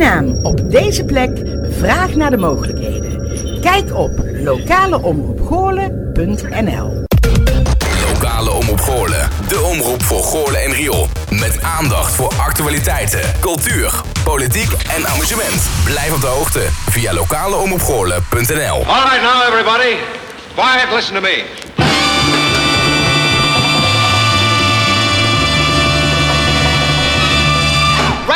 naam op deze plek, vraag naar de mogelijkheden. Kijk op lokaleomroepgoorlen.nl Lokale Omroep Goorlen. De omroep voor Goorlen en Riool. Met aandacht voor actualiteiten, cultuur, politiek en amusement. Blijf op de hoogte via lokaleomroepgoorlen.nl All right, now, everybody. Quiet, listen to me.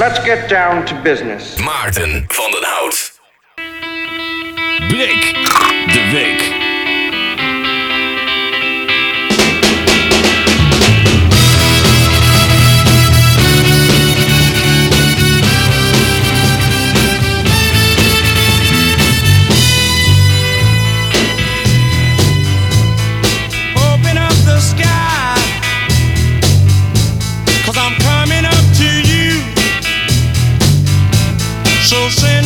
Let's get down to business. Maarten van den Hout. Break de week. So send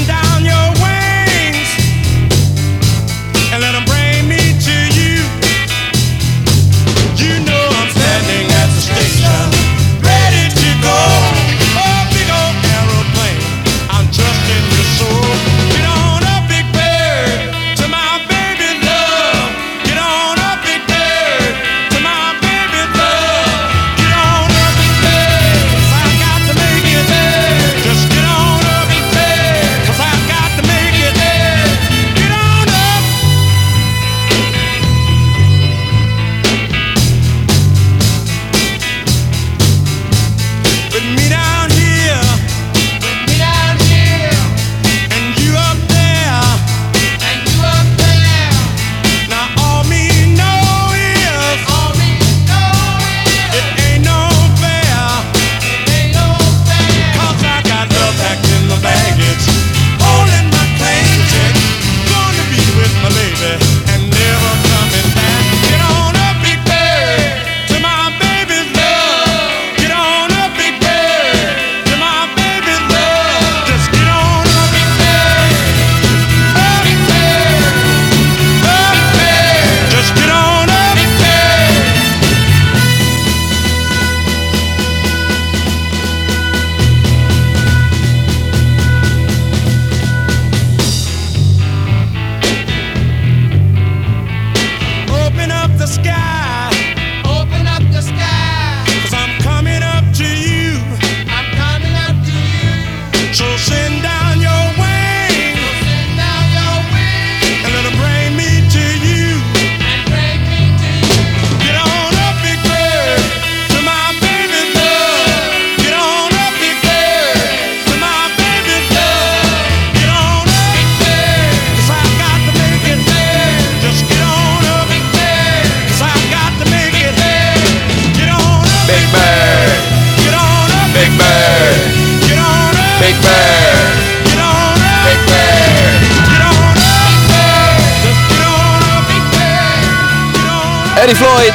Eddie Floyd.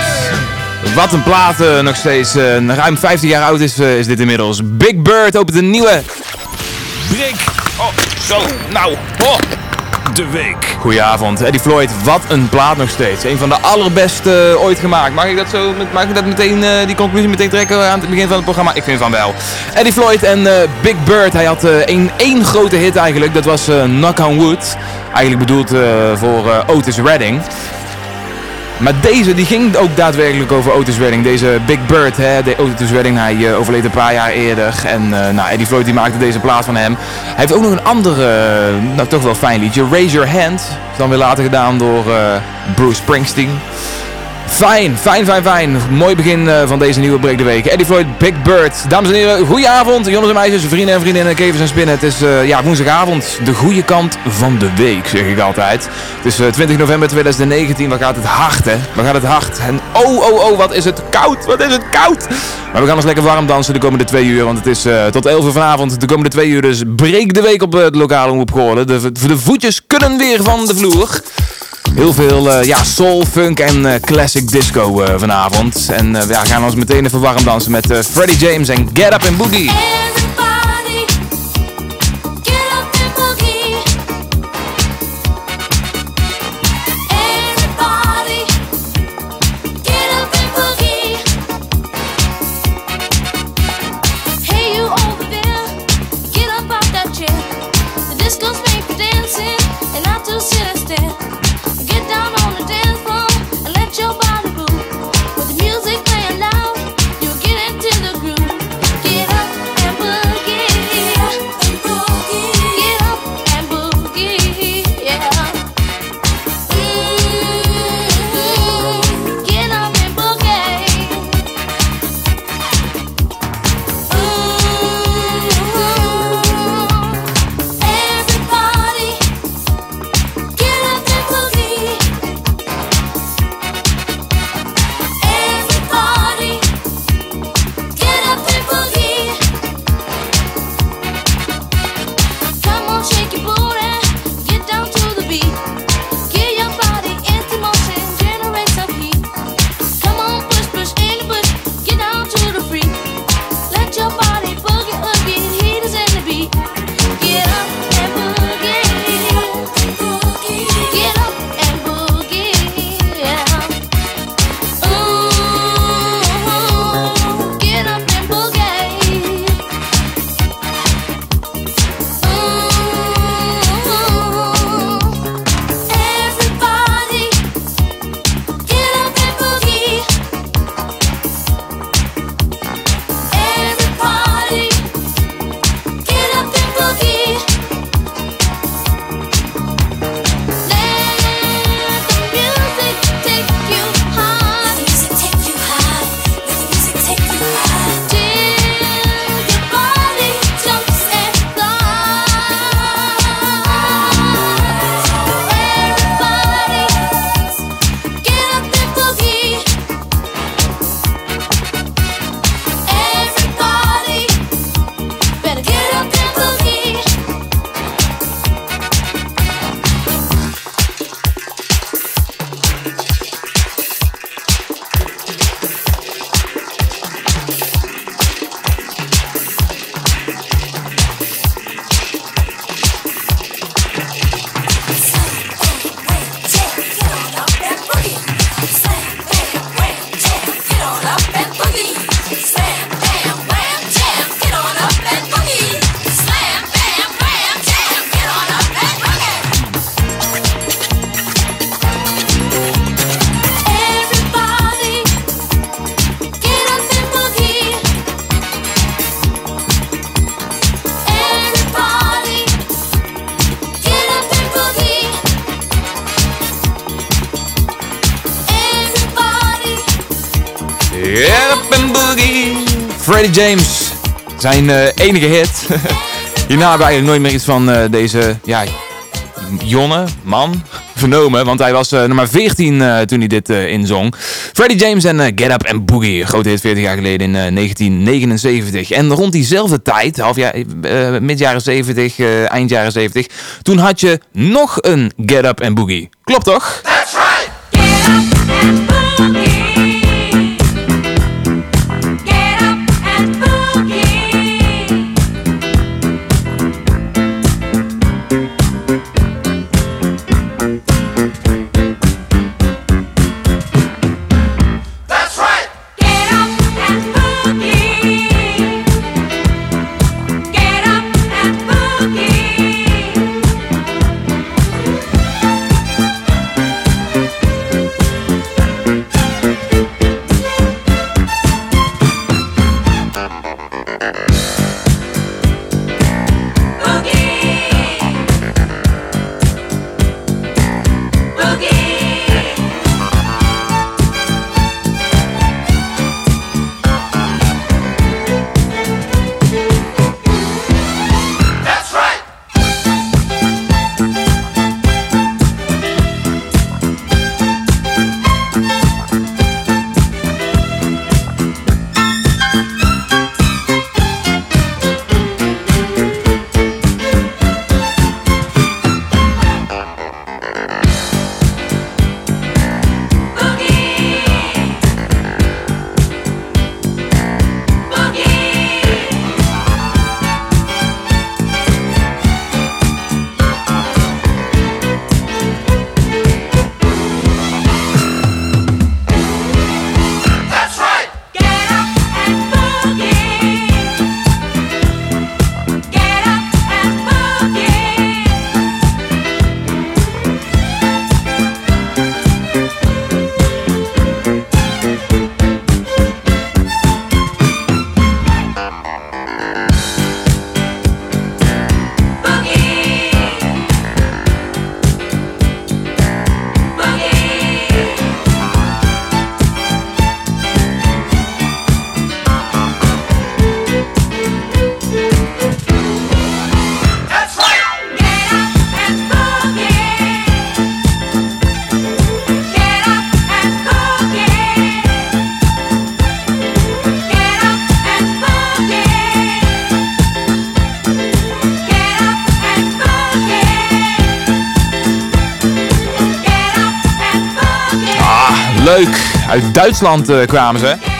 Wat een plaat eh, nog steeds. eh, ruim 15 jaar oud is, eh, is dit inmiddels. Big Bird opent een nieuwe. Break. Oh, zo. Nou. Oh. De week. Goedenavond. Eddie Floyd, wat een plaat nog steeds. Een van de allerbeste ooit gemaakt. Mag ik dat zo, met- mag ik dat meteen, die conclusie meteen trekken aan het begin van het programma? Ik vind van wel. Eddie Floyd en Big Bird, hij had één één grote hit eigenlijk. Dat was Knock on Wood. Eigenlijk bedoeld voor Otis Redding. Maar deze die ging ook daadwerkelijk over Otis Redding. Deze Big Bird, hè, de Otis Redding, hij eh, overleed een paar jaar eerder. En eh, nou, Eddie Floyd die maakte deze plaat van hem. Hij heeft ook nog een andere, eh, nou toch wel fijn liedje. Raise Your Hand. Is dan weer later gedaan door Bruce Springsteen. Fijn, fijn, fijn, fijn. Mooi begin eh, van deze nieuwe Break de Week. Eddie Floyd, Big Bird. Dames en heren, goedenavond. Jongens en meisjes, vrienden en vriendinnen, kevers en spinnen. Het is eh, ja, woensdagavond, de goede kant van de week, zeg ik altijd. Het is eh, 20 november 2019, wat gaat het hard, hè? Wat gaat het hard? En oh, oh, oh, wat is het koud, wat is het koud! Maar we gaan ons lekker warm dansen de komende twee uur, want het is eh, tot 11 uur vanavond, de komende twee uur. Dus Break de Week op eh, de lokale omroep Goorlen. De, de voetjes kunnen weer van de vloer. Heel veel eh, ja, soul, funk en eh, classic disco eh, vanavond. En ja, gaan we ons meteen even warm dansen met Freddie James en Get Up and Boogie. Freddie James, zijn eh, enige hit. Hierna hebben we eigenlijk nooit meer iets van eh, deze ja, jonge man vernomen. Want hij was eh, nummer 14 eh, toen hij dit inzong. Freddie James en Get Up and Boogie. Grote hit 40 jaar geleden in eh, 1979. En rond diezelfde tijd, half jaar, mid jaren 70, eh, eind jaren 70. Toen had je nog een Get Up and Boogie. Klopt toch? Uit Duitsland eh, kwamen ze.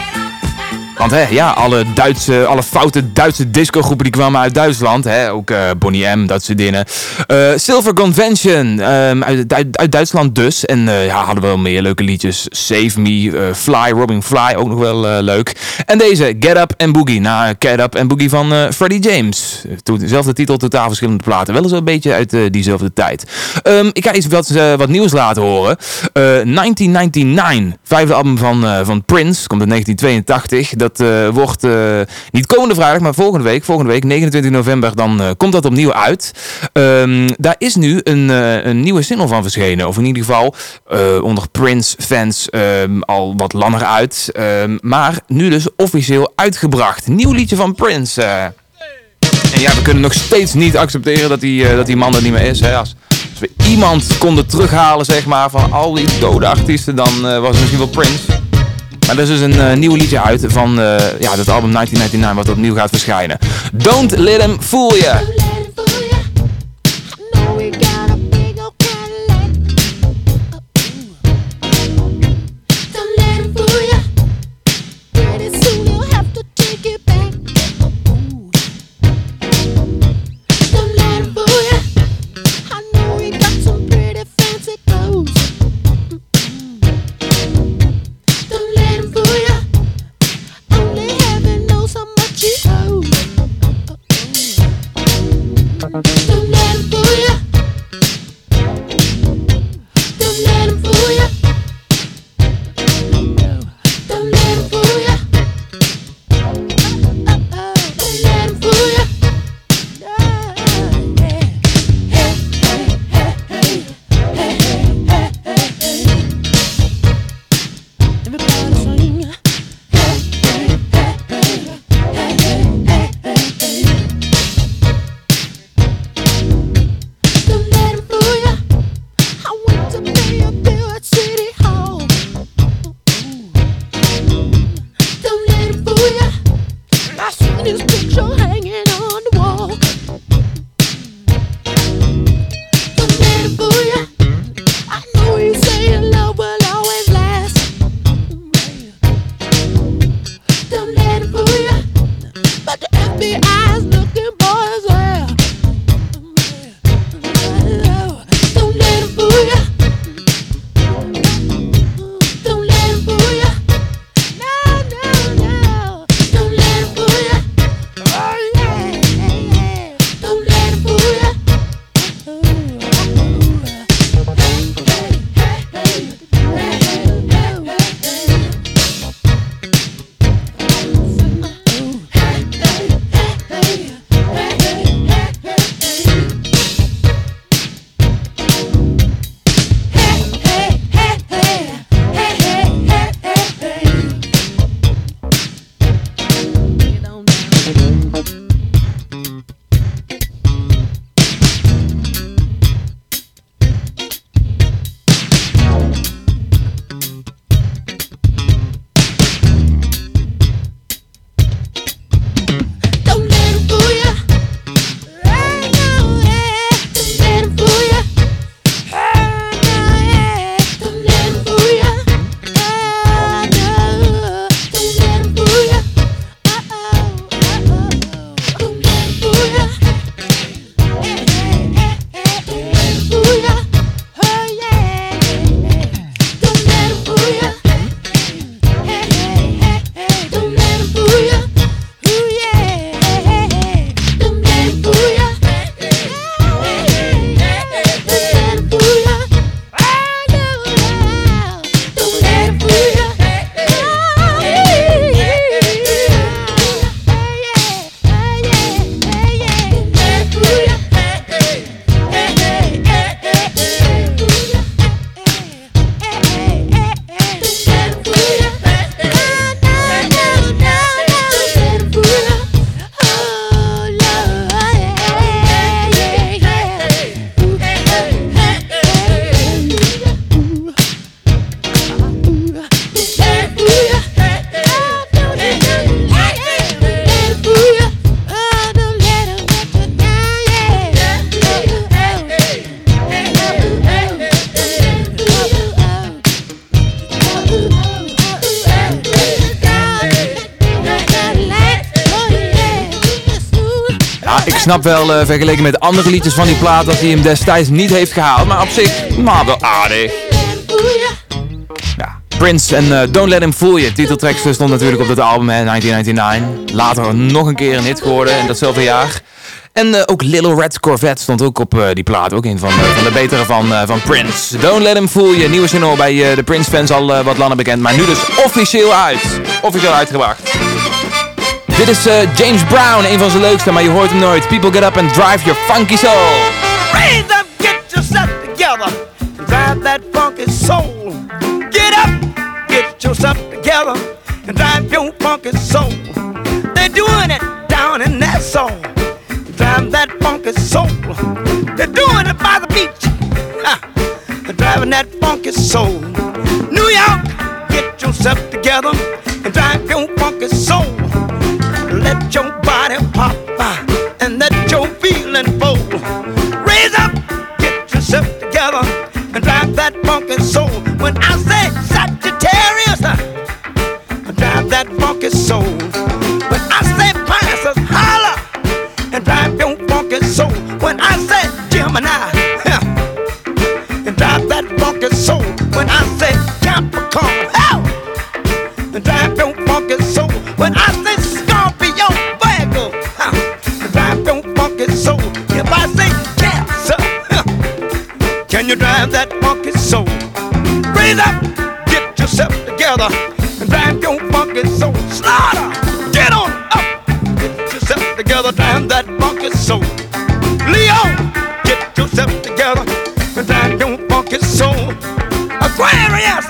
Want hè, ja, alle, Duitse, alle foute Duitse discogroepen die kwamen uit Duitsland. Hè? Ook eh, Bonnie M, dat soort dingen. Eh, Silver Convention, ehm, uit, uit, uit Duitsland dus. En eh, ja, hadden wel meer leuke liedjes. Save Me, Fly, Robbing Fly, ook nog wel leuk. En deze, Get Up and Boogie. Na Get Up and Boogie van Freddie James. Toen dezelfde titel, totaal verschillende platen. Wel eens een beetje uit diezelfde tijd. Ehm, ik ga iets wat, wat nieuws laten horen. Eh, 1999, vijfde album van, van Prince, komt in 1982. Dat eh, wordt eh, niet komende vrijdag, maar volgende week. Volgende week, 29 november, dan eh, komt dat opnieuw uit. Ehm, daar is nu een, een nieuwe single van verschenen. Of in ieder geval onder Prince-fans ehm, al wat langer uit. Ehm, maar nu dus officieel uitgebracht. Nieuw liedje van Prince. En ja, we kunnen nog steeds niet accepteren dat die, dat die man er niet meer is. Hè. Als, als we iemand konden terughalen, zeg maar, van al die dode artiesten, dan was het misschien wel Prince. Maar er is dus een eh, nieuw liedje uit van eh, ja, dat album 1999 wat opnieuw gaat verschijnen. Don't Let Him Fool you Wel eh, vergeleken met andere liedjes van die plaat dat hij hem destijds niet heeft gehaald. Maar op zich, maar wel aardig. Ja, Prince en eh, Don't Let Him Fool You. Titeltrack stond natuurlijk op dat album hè, 1999. Later nog een keer een hit geworden in datzelfde jaar. En eh, ook Little Red Corvette stond ook op die plaat. Ook een van, van de betere van, van Prince. Don't Let Him Fool You. Nieuwe single bij de Prince fans al wat langer bekend. Maar nu dus officieel uit. Officieel uitgebracht. Dit is eh, James Brown, een van zijn leukste, maar je hoort hem nooit. People get up and drive your funky soul. Raise get yourself together. Drive that funky soul. Get up, get yourself together. And drive your funky soul. They're doing it down in that song. Drive that funky soul. They're doing it by the beach. They're driving that funky soul. New York, get yourself together. And drive your funky soul. Let your body pop and let your feeling flow. Raise up, get yourself together and drive that funky soul. When I say Sagittarius, uh, drive that funky soul. You drive that funky soul? Raise up, get yourself together, and drive your funky soul. Slaughter, get on up, get yourself together, drive that funky soul. Leo, get yourself together, and drive your funky soul. Aquarius,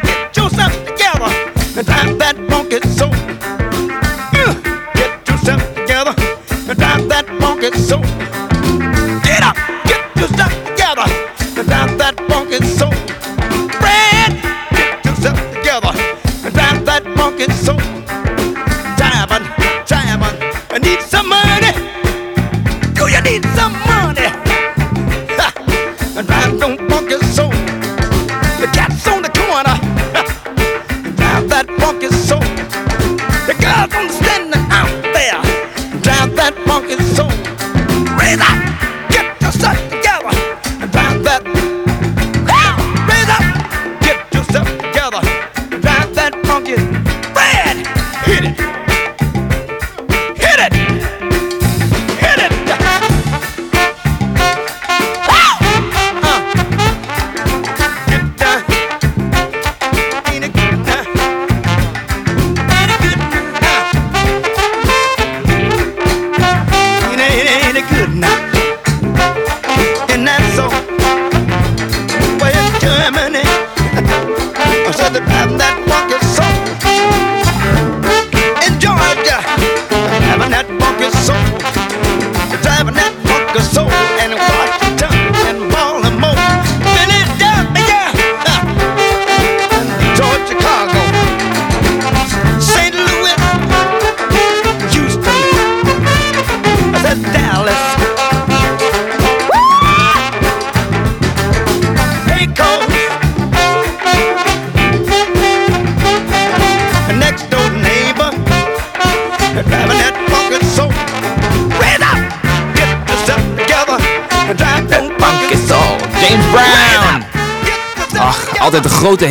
that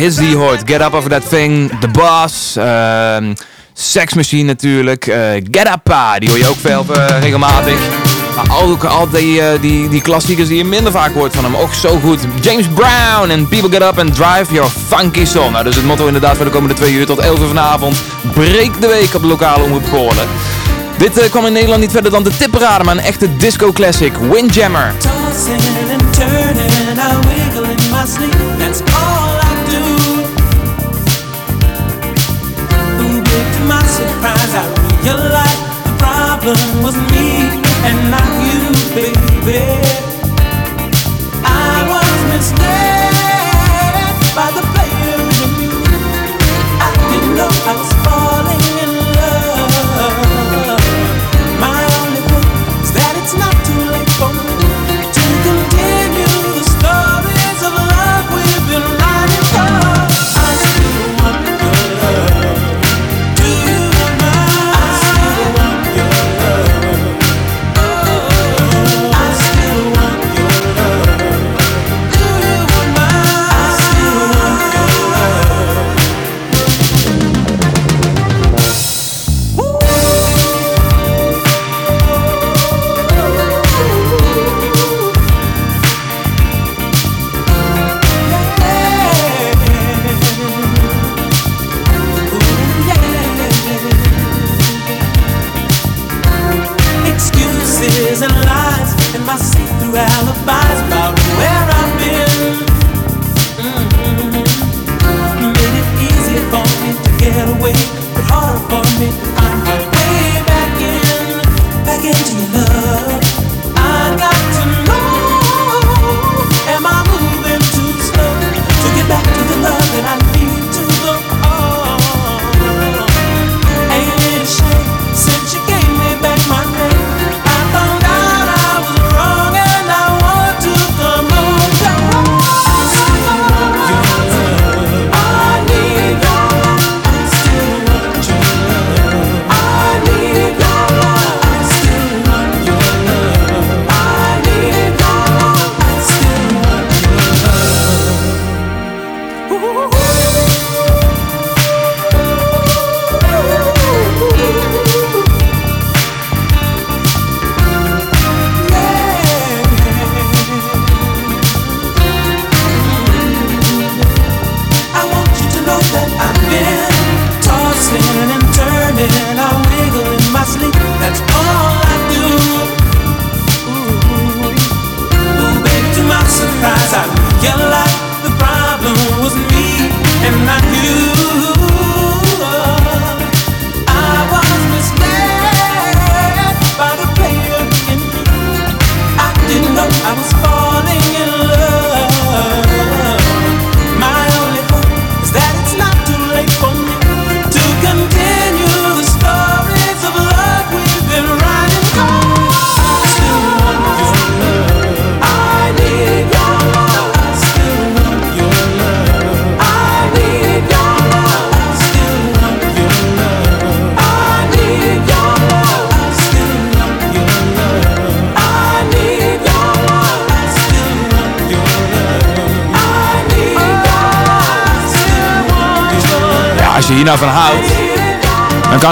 hits die je hoort. Get Up Over That Thing, The Boss, ehm Sex Machine natuurlijk, eh, Get Up die hoor je ook veel eh, regelmatig. Maar ook al die, eh, die, die klassiekers die je minder vaak hoort van hem, ook zo goed. James Brown en People Get Up and Drive Your Funky Soul. Nou, is het motto inderdaad voor de komende twee uur tot 11 uur vanavond. Breek de week op de lokale omroep Goorlen. Dit kwam in Nederland niet verder dan de tipparade, maar een echte disco classic, Windjammer. Problem was me and not you, baby.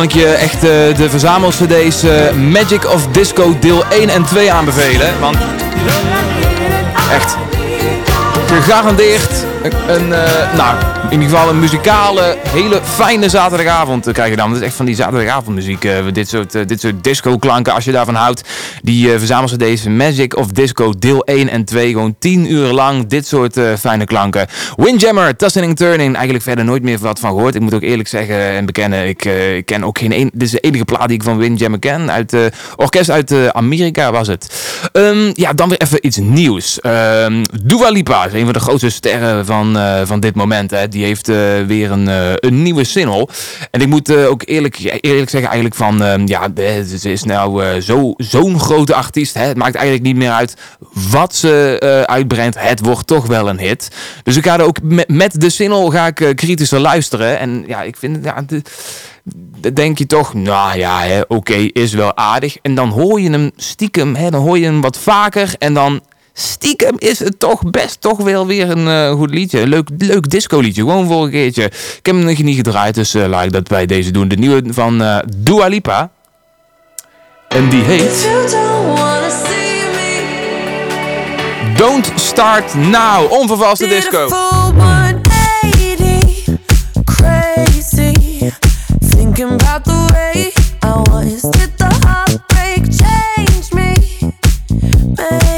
Ik je echt eh, de verzamel-cd's eh, Magic of Disco deel 1 en 2 aanbevelen. Want echt, gegarandeerd een, een, eh, nou, in ieder geval een muzikale, hele fijne zaterdagavond te krijgen dan. Het is echt van die zaterdagavondmuziek, eh, dit, soort, eh, dit soort disco-klanken. Als je daarvan houdt, die uh, verzamel-cd's Magic of Disco deel 1 en 2. Gewoon 10 uur lang dit soort eh, fijne klanken. Windjammer, Tossing and Turning, eigenlijk verder nooit meer wat van gehoord. Ik moet ook eerlijk zeggen en bekennen, ik, eh, ken ook geen een, dit is de enige plaat die ik van Windjammer ken. Uit eh, orkest uit eh, Amerika was het. Ehm, ja, dan weer even iets nieuws. Ehm Dua Lipa een van de grootste sterren van, eh, van dit moment. Hè. Die heeft eh, weer een, eh, een nieuwe single. En ik moet eh, ook eerlijk, eerlijk zeggen eigenlijk van... ehm, ja, ze is nou zo- zo'n grote artiest. Hè. Het maakt eigenlijk niet meer uit wat ze uitbrengt. Het wordt toch wel een hit. Dus ik ga er ook met, met de single ga ik kritischer luisteren. En ja, ik vind... Ja, denk je toch, nou ja, oké, is wel aardig. En dan hoor je hem stiekem, hè, dan hoor je hem wat vaker. En dan stiekem is het toch best toch wel weer een eh, goed liedje. Leuk, leuk disco liedje, gewoon voor een keertje. Ik heb hem nog niet gedraaid, dus eh, laat ik dat bij deze doen. De nieuwe van eh Dua Lipa. En die heet... Don't Start Now. Onvervalste disco. Full 180, crazy. Thinking about the way I was. Did the heartbreak change me? Maybe,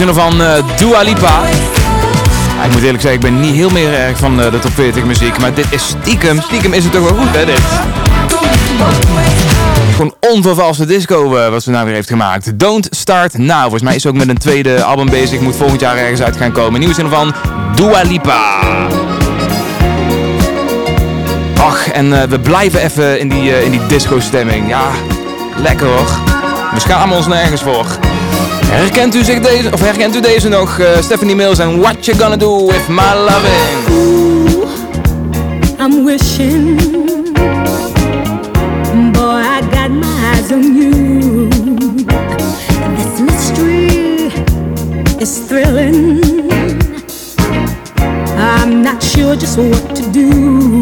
Zin van eh, Dua Lipa. Ik moet eerlijk zeggen, ik ben niet heel meer erg van eh, de top 40 muziek. Maar dit is stiekem, stiekem is het toch wel goed hè dit. Gewoon onvervalste disco eh, wat ze nou weer heeft gemaakt. Don't Start Now. Volgens mij is ze ook met een tweede album bezig. Moet volgend jaar ergens uit gaan komen. Nieuwe zin van Dua Lipa. Ach, en we blijven even in die, in die disco stemming. Ja, lekker hoor. We schamen ons nergens voor. Herkent u, zich deze, of herkent u deze nog? Eh, Stephanie Mills en What You Gonna Do With My Loving. Ooh, I'm wishing, boy, I got my eyes on you. This mystery is thrilling. I'm not sure just what to do.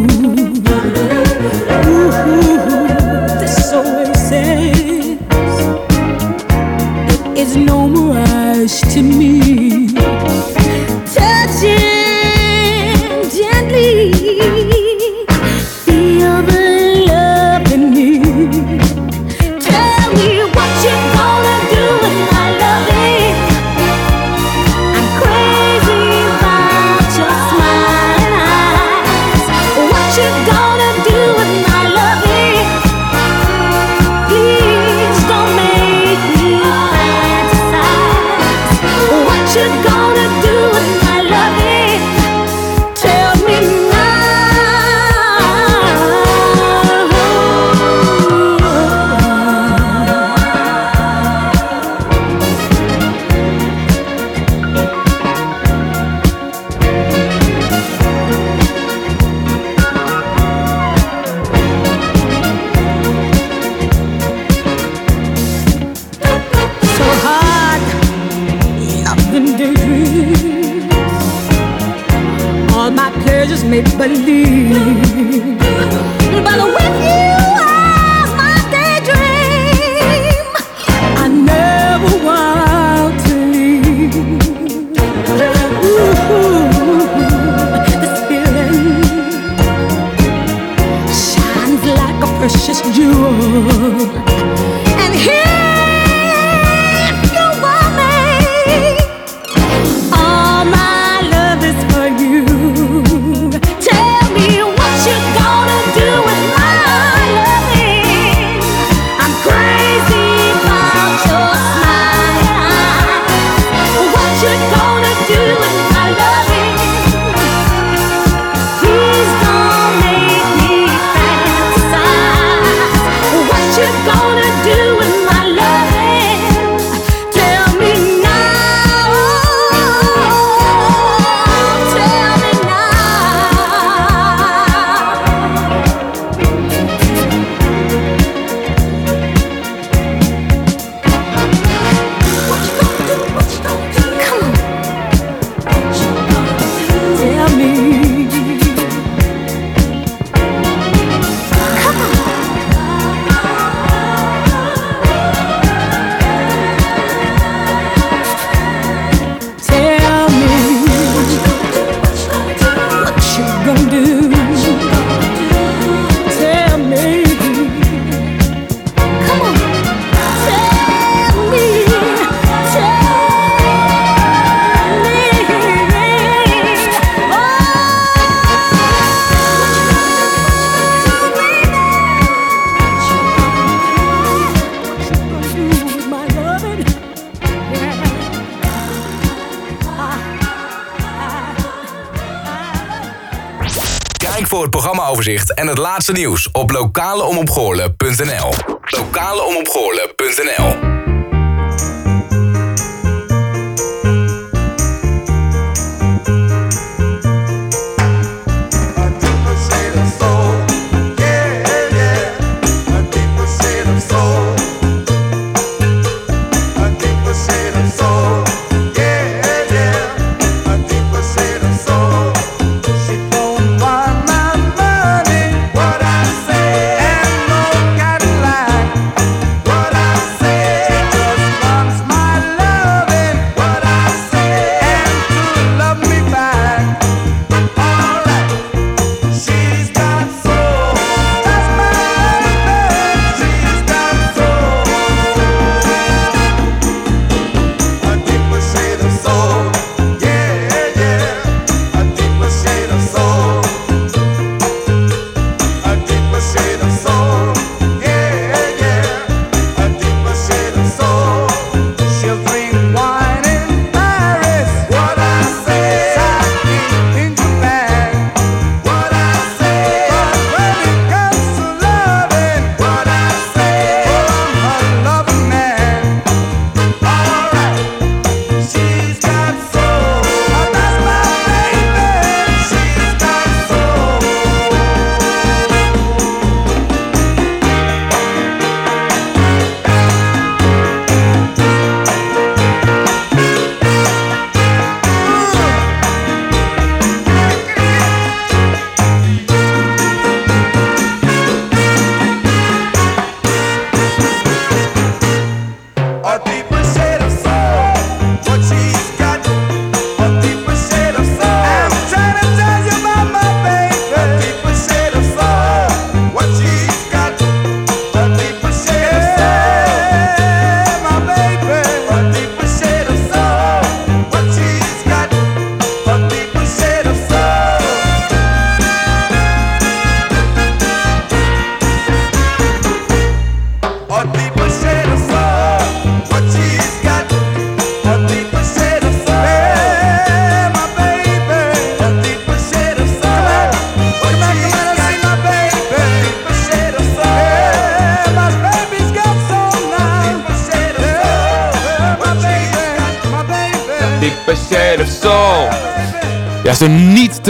En het laatste nieuws op lokaleomopgoorlen.nl.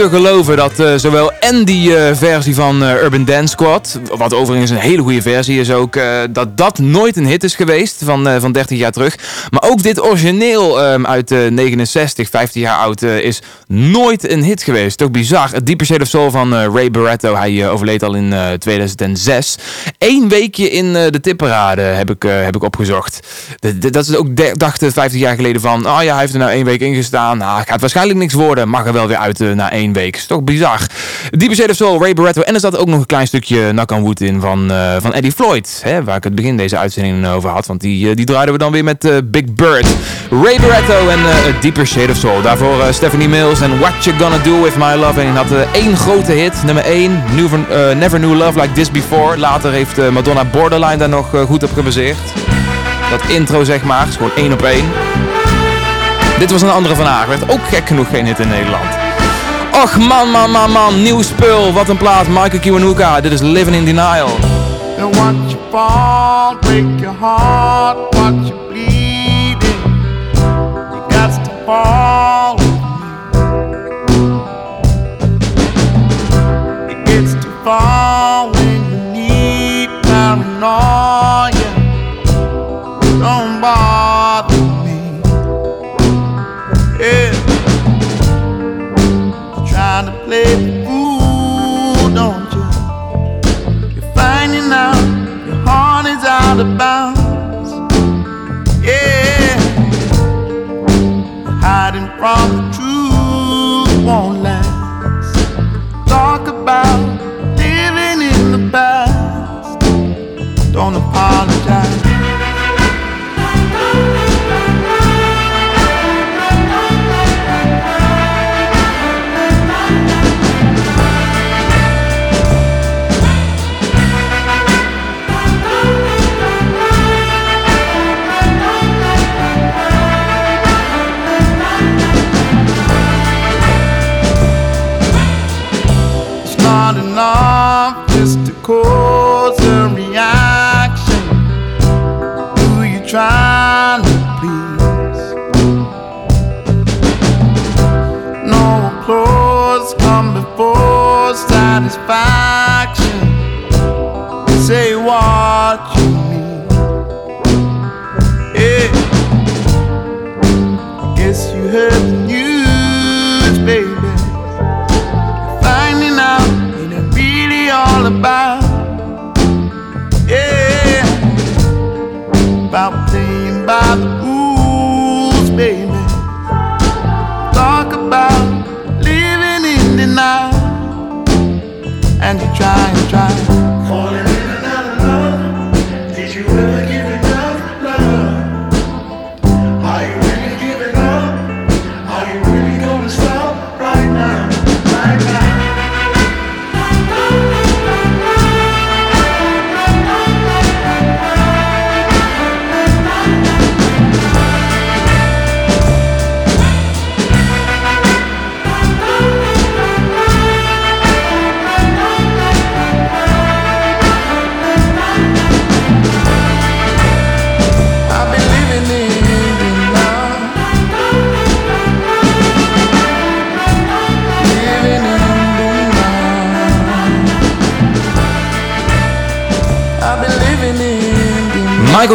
geloven dat eh, zowel en die eh, versie van eh, Urban Dance Squad, wat overigens een hele goede versie is ook, dat dat nooit een hit is geweest van, van 30 jaar terug. Maar ook dit origineel ehm, uit eh, 69, 15 jaar oud, eh, is nooit een hit geweest. Toch bizar. Het Deeper Shade of Soul van eh, Ray Barretto, hij eh, overleed al in eh, 2006. Eén weekje in de tipparade heb ik, heb ik opgezocht. De- de- dat is ook, de- dachten 50 jaar geleden van, oh ja, hij heeft er nou één week in gestaan. Nou, gaat waarschijnlijk niks worden. Mag er wel weer uit na één week. Is toch bizar. Deep Shade of Soul, Ray Barretto. En er zat ook nog een klein stukje on Wood in van, van Eddie Floyd. Hè, waar ik het begin deze uitzending over had. Want die, die draaiden we dan weer met Big Bird. Ray Barretto en eh, A Deeper Shade of Soul. Daarvoor eh, Stephanie Mills en What You Gonna Do With My Love. En had eh, één grote hit. Nummer 1. Never, Never Knew Love Like This Before. Later heeft Madonna Borderline daar nog goed op gebaseerd. Dat intro zeg maar. Is gewoon één op één. Dit was een andere van haar. Werd ook gek genoeg geen hit in Nederland. Och man, man, man, man. Nieuw spul. Wat een plaat. Michael Kiwanuka. Dit is Living in Denial. And watch you fall, break your heart, watch fall. It gets too far when you need paranoia. Don't bother me. Yeah. Trying to play the fool, don't you? You're finding out your heart is out of bounds. From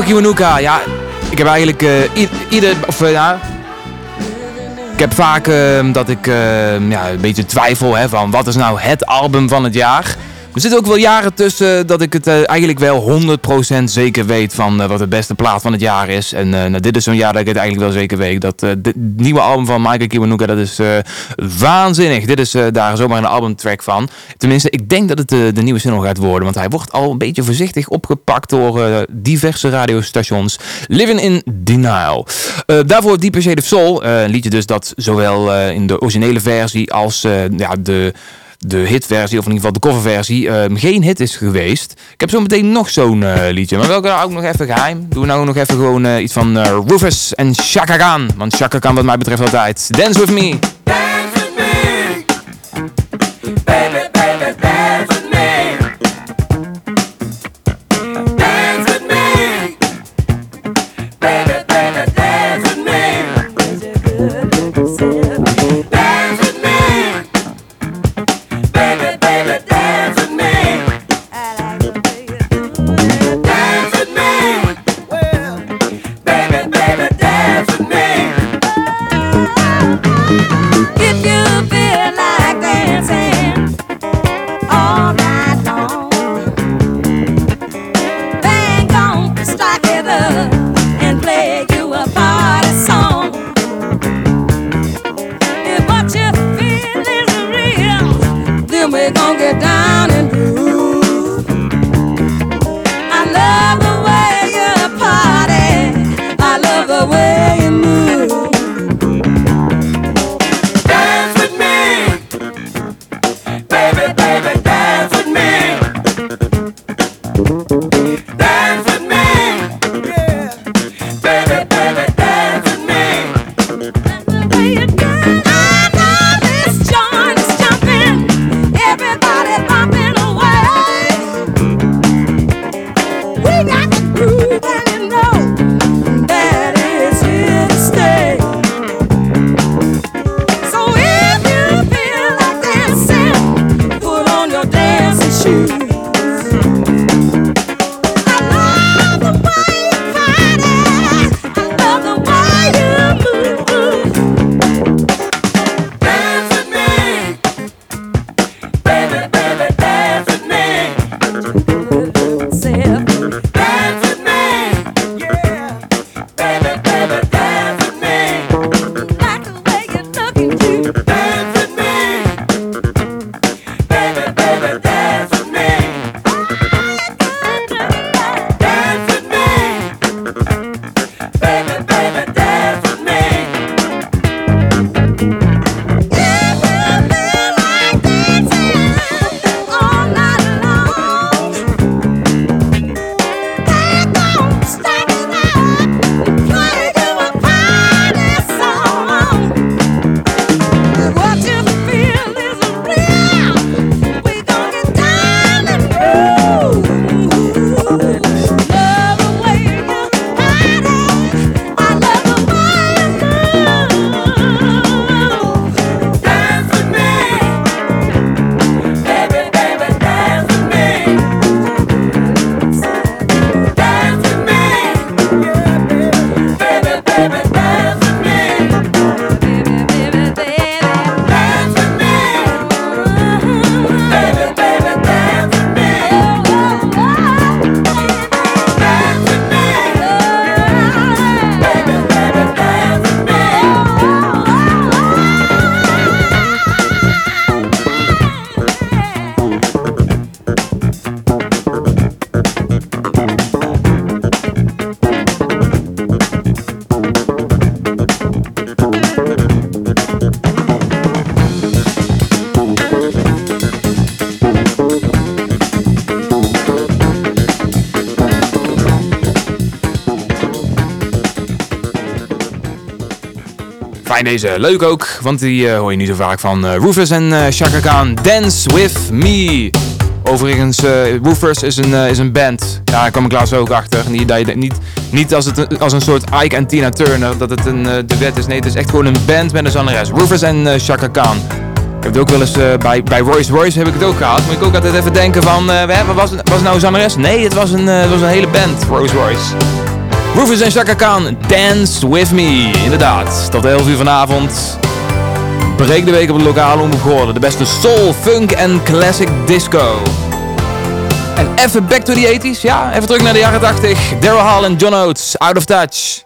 Kiwanuka, ja, ik heb eigenlijk eh, ieder, of eh, ja, ik heb vaak eh, dat ik eh, ja, een beetje twijfel hè, van wat is nou het album van het jaar. Er zitten ook wel jaren tussen dat ik het eh, eigenlijk wel 100% zeker weet van eh, wat de beste plaat van het jaar is. En eh, nou, dit is zo'n jaar dat ik het eigenlijk wel zeker weet. Dat dit nieuwe album van Michael Kiwanuka, dat is waanzinnig. Dit is daar zomaar een albumtrack van. Tenminste, ik denk dat het de nieuwe single gaat worden. Want hij wordt al een beetje voorzichtig opgepakt door diverse radiostations. Living in Denial. Daarvoor Deep Shade of Soul. een liedje dus dat zowel in de originele versie als ja, de de hitversie, of in ieder geval de coverversie, ehm, geen hit is geweest. Ik heb zo meteen nog zo'n eh, liedje. Maar welke nou ook nog even geheim? Doen we nou nog even gewoon eh, iets van eh, Rufus en Chaka Khan. Want Chaka Khan wat mij betreft altijd. Dance with me. Baby, deze. Leuk ook, want die eh, hoor je niet zo vaak van eh, Rufus en eh Chaka Khan. Dance With Me. Overigens, eh Rufus is een, eh, is een band. Ja, daar kwam ik laatst ook achter. Niet, niet, niet als, het, als een soort Ike en Tina Turner, dat het een eh, duet is. Nee, het is echt gewoon een band met een zangeres. Rufus en eh Chaka Khan. Ik heb het ook wel eens eh, bij, bij Royce Royce heb ik het ook gehad. Moet ik ook altijd even denken van, eh, hè, was, was nou een zangeres? Nee, het was een, eh, was een hele band, Royce Royce. Rufus en Chaka Khan, Dance With Me. Inderdaad, tot 11 uur vanavond. Breek de week op het lokale omroep. De beste soul, funk en classic disco. En even back to the 80s. Ja, even terug naar de jaren 80. Daryl Hall en John Oates, Out of Touch.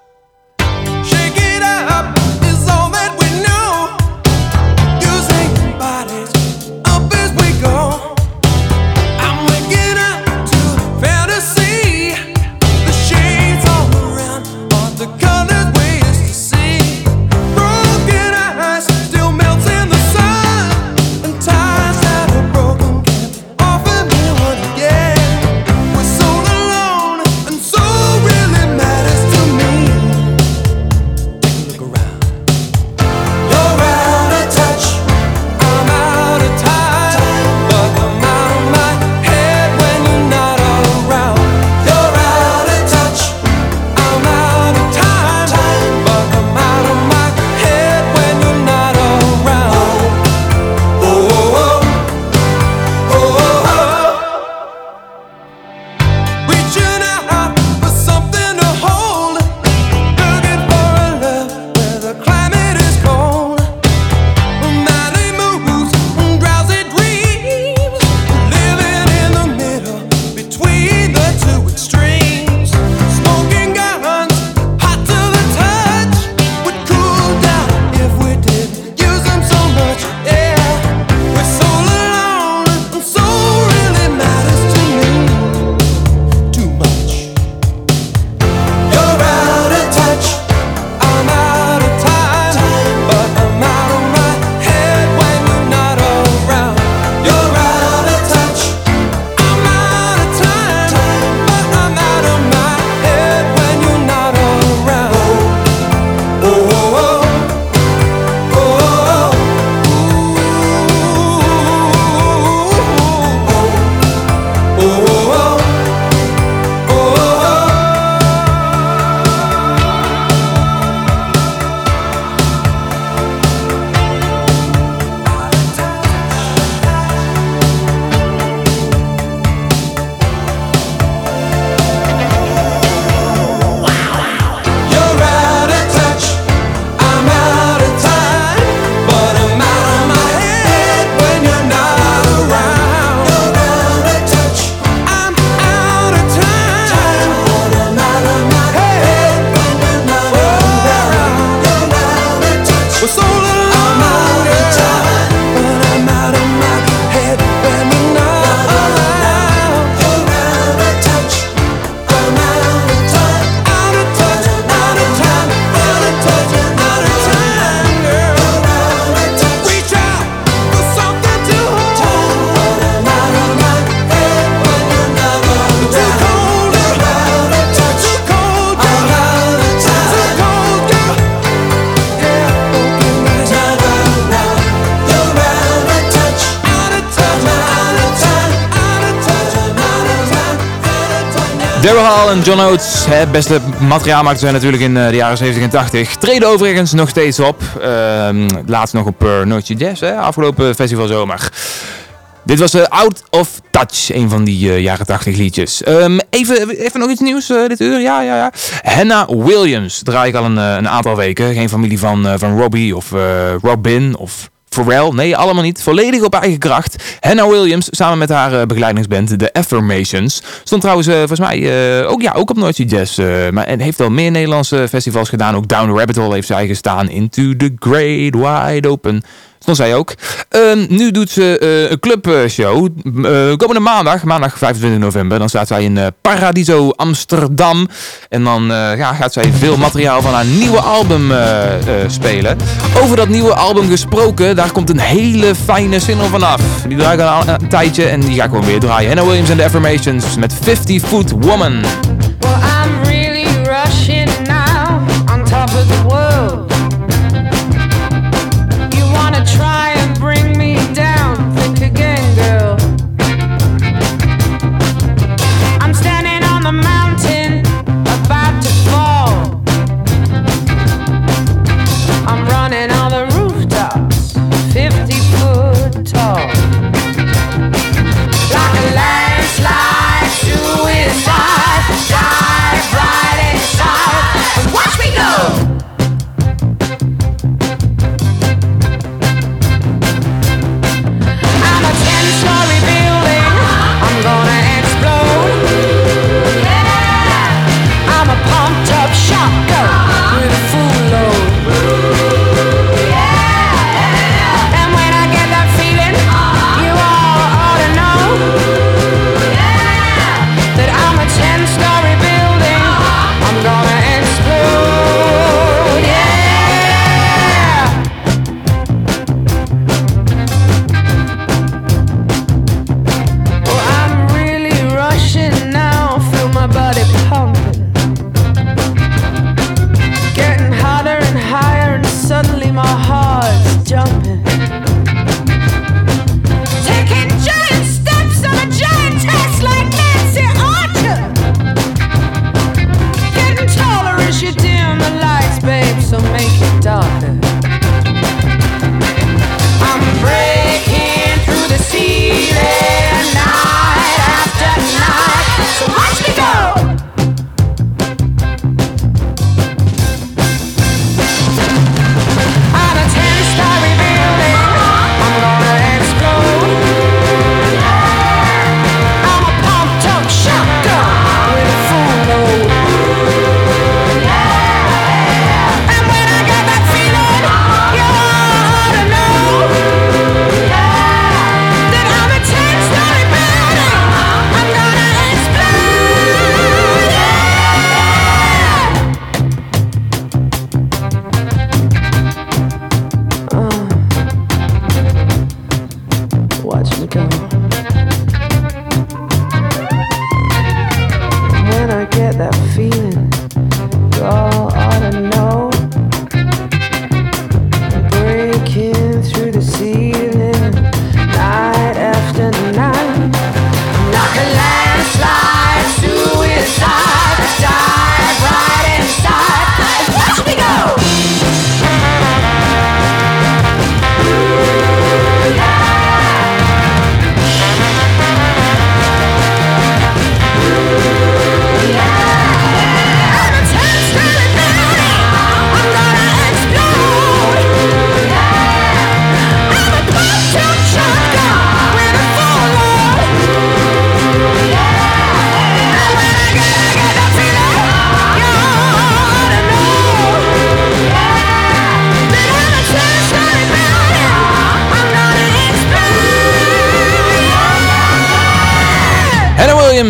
En John Oates, beste materiaal maakten zij natuurlijk in eh, de jaren 70 en 80. Treden overigens nog steeds op. Ehm, laatst nog op uh, Jazz, hè, afgelopen festivalzomer. Dit was eh, Out of Touch, een van die jaren 80 liedjes. Ehm, even, even nog iets nieuws dit uur, ja, ja, ja. Hannah Williams, draai ik al een, een aantal weken. Geen familie van, van Robbie of Robin of Nee, allemaal niet. Volledig op eigen kracht. Hannah Williams samen met haar eh, begeleidingsband, de Affirmations. Stond trouwens eh, volgens mij eh, ook, ja, ook op Noordse Jazz. maar, en heeft wel meer Nederlandse festivals gedaan. Ook Down the Rabbit Hole heeft zij gestaan. Into the Great Wide Open. Stond zij ook. Ehm, nu doet ze eh, een clubshow. Uh, komende maandag, maandag 25 november, dan staat zij in eh, Paradiso Amsterdam. En dan ja, gaat zij veel materiaal van haar nieuwe album spelen. Over dat nieuwe album gesproken, daar komt een hele fijne single vanaf. Die draai ik al een, een tijdje en die ga ik gewoon weer draaien. Hannah Williams en The Affirmations met 50 Foot Woman.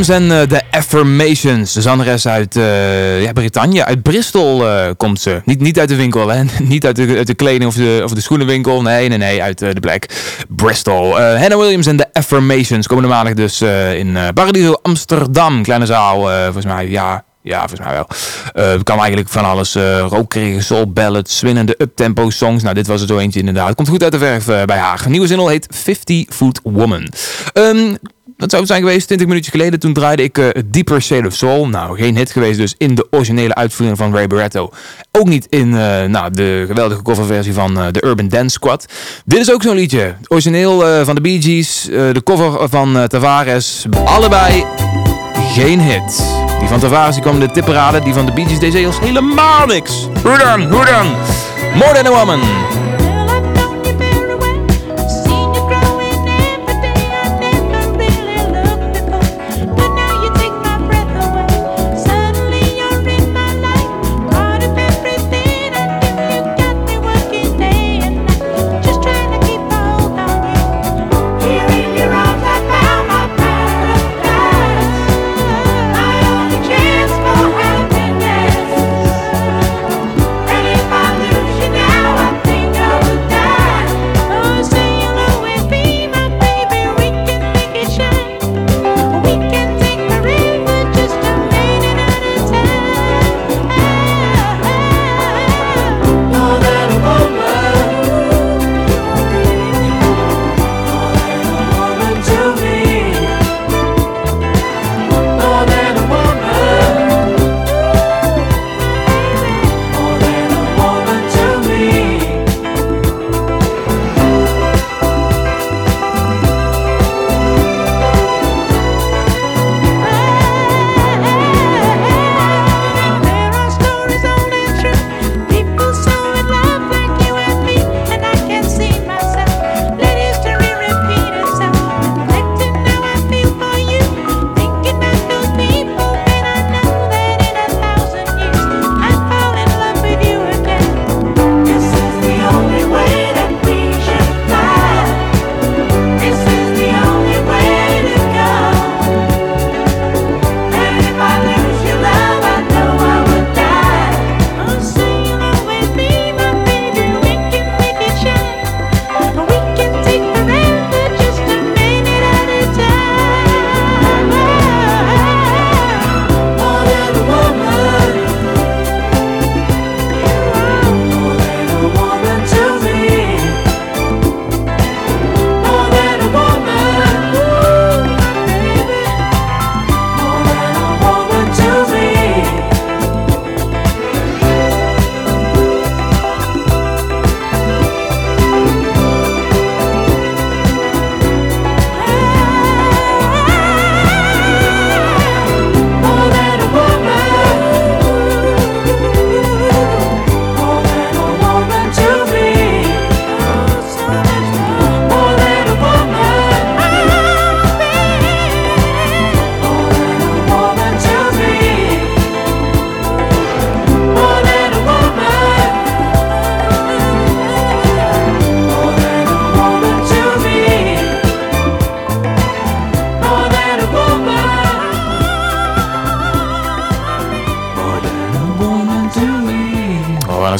En eh, de Affirmations. De zangeres uit eh, ja, Brittannië. Uit Bristol eh, komt ze. Niet, niet uit de winkel, hè. niet uit de, uit de kleding of de, of de schoenenwinkel. Nee, nee, nee. Uit de plek Bristol. Hannah Williams en de Affirmations. Komende maandag dus in Paradiso Amsterdam. Kleine zaal, volgens mij. Ja, ja, volgens mij wel. Eh kan eigenlijk van alles. eh rokerige soul ballads, swingende uptempo songs. Nou, dit was er zo eentje inderdaad. Komt goed uit de verf bij haar. Nieuwe single heet 50 Foot Woman. Ehm, dat zou het zijn geweest 20 minuutjes geleden. Toen draaide ik eh Deeper Shade of Soul. Nou, geen hit geweest dus in de originele uitvoering van Ray Barretto. Ook niet in eh, nou, de geweldige coverversie van eh, de Urban Dance Squad. Dit is ook zo'n liedje. Origineel van de Bee Gees. de cover van Tavares. Allebei geen hit. Die van Tavares die kwam de tipperade. Die van de Bee Gees deed helemaal niks. Hoe dan? Hoe dan? More Than A Woman.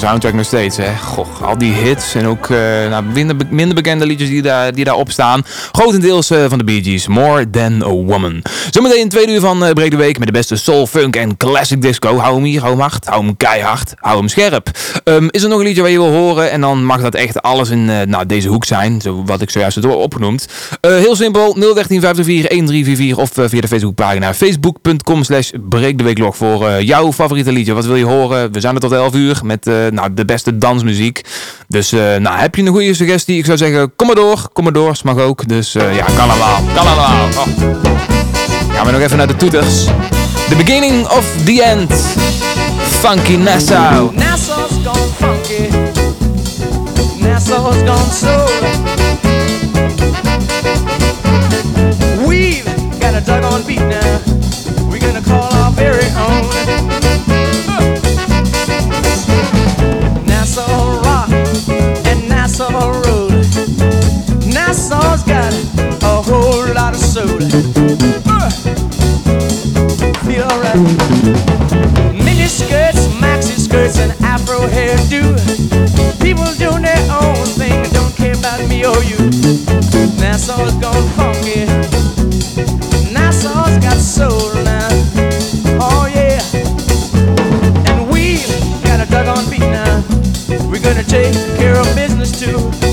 Soundtrack nog steeds. Hè. Goh, al die hits en ook eh, nou, minder, minder bekende liedjes die, daar, die daarop staan. Grotendeels eh, van de Bee Gees. More Than A Woman. Zometeen een tweede uur van eh Breek de Week met de beste soul, funk en classic disco. Hou hem hier, hou hem hard, hou hem keihard, hou hem scherp. Ehm, is er nog een liedje waar je wil horen? En dan mag dat echt alles in nou, deze hoek zijn. Zo, wat ik zojuist heb opgenoemd. Heel simpel, 013 504 1344 of via de Facebookpagina facebook.com slash breekdeweeklog voor eh, jouw favoriete liedje. Wat wil je horen? We zijn er tot 11 uur met nou, de beste dansmuziek. Dus eh, nou, heb je een goede suggestie? Ik zou zeggen, kom maar door. Kom maar door, mag ook. Dus eh, ja, kan allemaal. Kan allemaal. Oh. Gaan we nog even naar de toeters. The beginning of the end. Funky Nassau. Nassau's gone funky. Nassau's gone soul. We've got a on beat now. We're gonna call our very own. Feel alright. Mini skirts, maxi skirts, and afro hairdo. People doing their own thing and don't care about me or you. Nassau's gone funky. Nassau's got soul now. Oh yeah. And we got a dug on beat now. We're gonna take care of business too.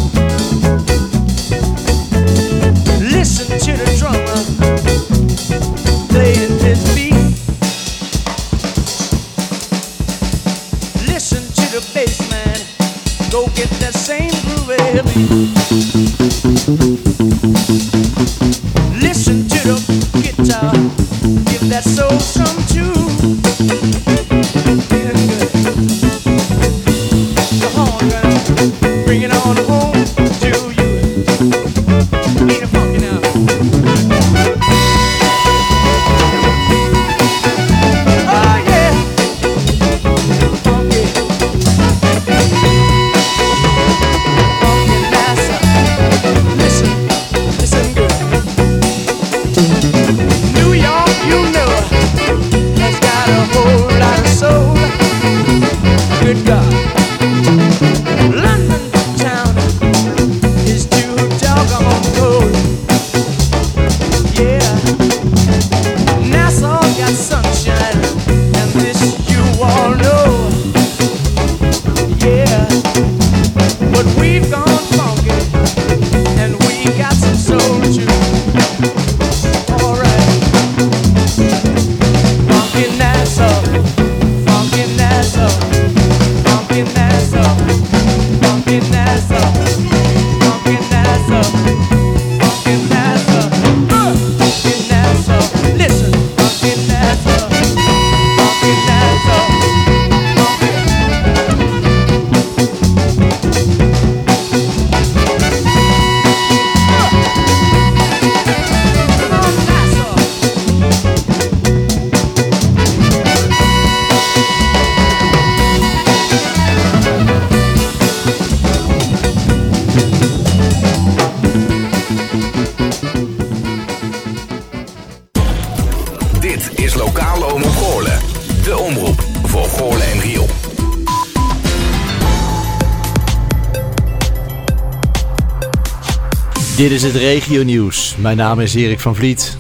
Het regionieuws. Mijn naam is Erik van Vliet.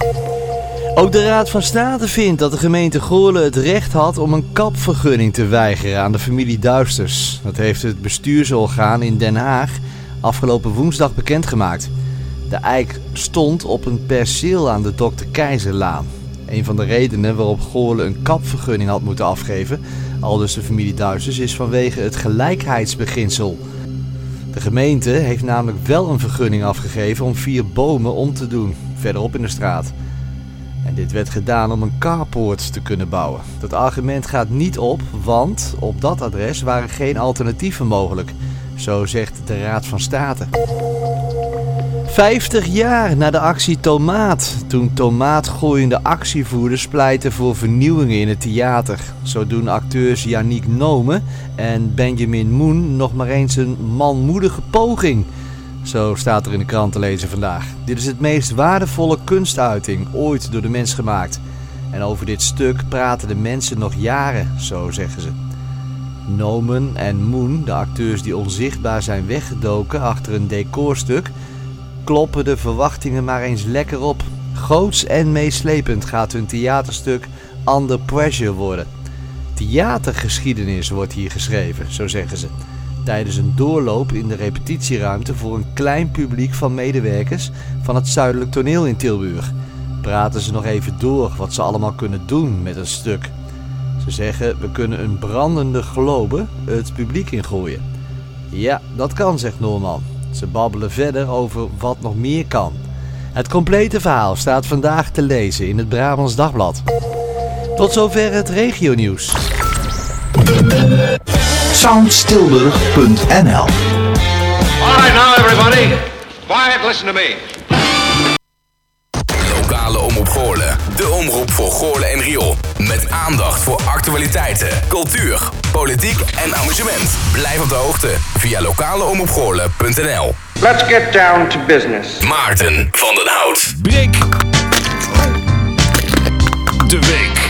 Ook de Raad van State vindt dat de gemeente Goorlen het recht had om een kapvergunning te weigeren aan de familie Duisters. Dat heeft het bestuursorgaan in Den Haag afgelopen woensdag bekendgemaakt. De eik stond op een perceel aan de Dr. Keizerlaan. Een van de redenen waarop Goorlen een kapvergunning had moeten afgeven, aldus de familie Duisters, is vanwege het gelijkheidsbeginsel. De gemeente heeft namelijk wel een vergunning afgegeven om vier bomen om te doen, verderop in de straat. En dit werd gedaan om een carport te kunnen bouwen. Dat argument gaat niet op, want op dat adres waren geen alternatieven mogelijk. Zo zegt de Raad van State. 50 jaar na de actie Tomaat, toen tomaatgooiende actievoerders pleiten voor vernieuwingen in het theater. Zo doen acteurs Yannick Nome en Benjamin Moon nog maar eens een manmoedige poging. Zo staat er in de krant te lezen vandaag. Dit is het meest waardevolle kunstuiting ooit door de mens gemaakt. En over dit stuk praten de mensen nog jaren, zo zeggen ze. Nomen en Moon, de acteurs die onzichtbaar zijn weggedoken achter een decorstuk, kloppen de verwachtingen maar eens lekker op. Groots en meeslepend gaat hun theaterstuk Under Pressure worden. Theatergeschiedenis wordt hier geschreven, zo zeggen ze. Tijdens een doorloop in de repetitieruimte voor een klein publiek van medewerkers van het Zuidelijk Toneel in Tilburg. Praten ze nog even door wat ze allemaal kunnen doen met een stuk. Ze zeggen we kunnen een brandende globe het publiek ingooien. Ja, dat kan, zegt Noorman. Ze babbelen verder over wat nog meer kan. Het complete verhaal staat vandaag te lezen in het Brabants Dagblad. Tot zover het regionieuws. Soundstilburg.nl All right, now everybody, quiet, listen to me. De omroep voor Goorlen en Riool. Met aandacht voor actualiteiten, cultuur, politiek en amusement. Blijf op de hoogte via lokaleomroepgoorlen.nl Let's get down to business. Maarten van den Hout. Brik. De week.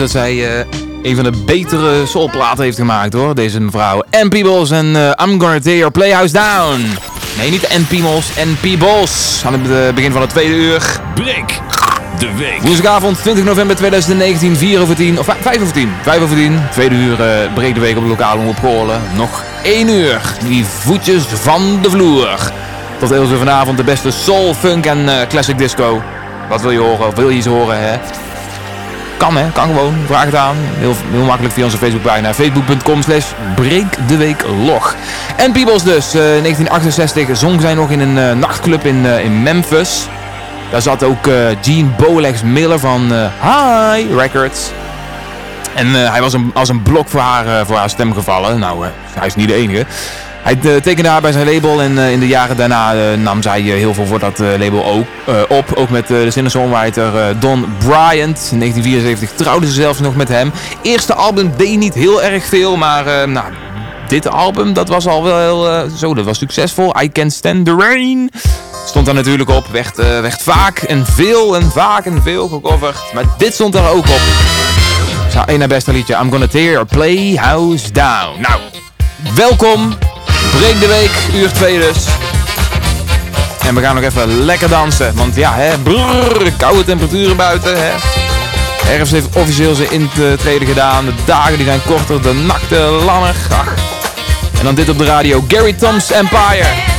Dat zij eh, een van de betere soulplaten heeft gemaakt hoor, deze mevrouw. En Peebles en eh, I'm Gonna Tear Your Playhouse Down. Nee, niet en Piemels, en Peebles. Aan het eh, begin van het tweede uur. Brik. De week. Woensdagavond 20 november 2019, 4 over 10, of 5 over 10, 5 over 10. Tweede uur eh breek de week op de lokale omroep. Nog 1 uur, die voetjes van de vloer. Tot 11 uur vanavond de beste soul, funk en classic disco. Wat wil je horen, of wil je iets horen hè? Kan hè, kan gewoon. Vraag het aan. Heel, heel makkelijk via onze Facebookpagina. Facebook.com slash breekdeweeklog. En Peebles dus. eh, 1968 zong zij nog in een eh, nachtclub in, eh, in Memphis. Daar zat ook Gene Bolex Miller van High Records. En hij was een, als een blok voor haar, voor haar stem gevallen. Nou, hij is niet de enige. Hij eh, tekende haar bij zijn label en eh, in de jaren daarna eh, nam zij heel veel voor dat label ook, op. Ook met de singer-songwriter Don Bryant. In 1974 trouwde ze zelfs nog met hem. Eerste album deed niet heel erg veel, maar nou, dit album dat was al wel zo, dat was succesvol. I Can't Stand the Rain. Stond daar natuurlijk op, werd, werd vaak en veel en vaak en veel gecoverd. Maar dit stond er ook op. Zou één naar beste liedje. I'm gonna tear your playhouse down. Nou, welkom. Breek de week, uur 2 dus. En we gaan nog even lekker dansen. Want ja, hè, brrr, koude temperaturen buiten. Hè. Herfst heeft officieel zijn intrede gedaan. De dagen die zijn korter, de nachten langer. En dan dit op de radio. Gary Tom's Empire.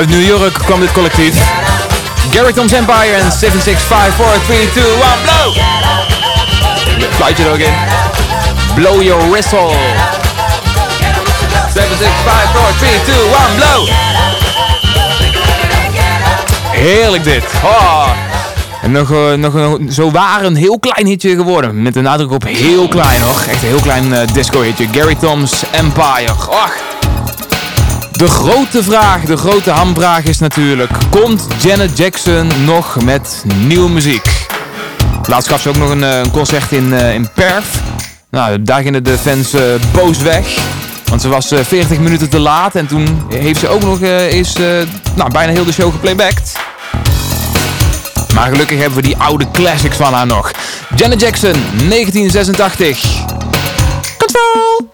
Uit New York kwam dit collectief. Gary Tom's Empire en 7, 6, 5, 4, 3, 2, 1, blow! Fluitje er ook in. Blow your whistle. 7, 6, 5, 4, 3, 2, 1, blow! Heerlijk dit. Oh. En nog, eh, nog een, zo waar een heel klein hitje geworden. Met de nadruk op heel klein hoor. Echt een heel klein eh, disco hitje. Gary Tom's Empire. Och. De grote vraag, de grote hamvraag is natuurlijk: komt Janet Jackson nog met nieuwe muziek? Laatst gaf ze ook nog een, eh, een concert in, eh, in Perth. Nou, daar gingen de fans eh, boos weg. Want ze was uh, 40 minuten te laat en toen heeft ze ook nog eens nou, bijna heel de show geplaybacked. Maar gelukkig hebben we die oude classics van haar nog. Janet Jackson, 1986. Control!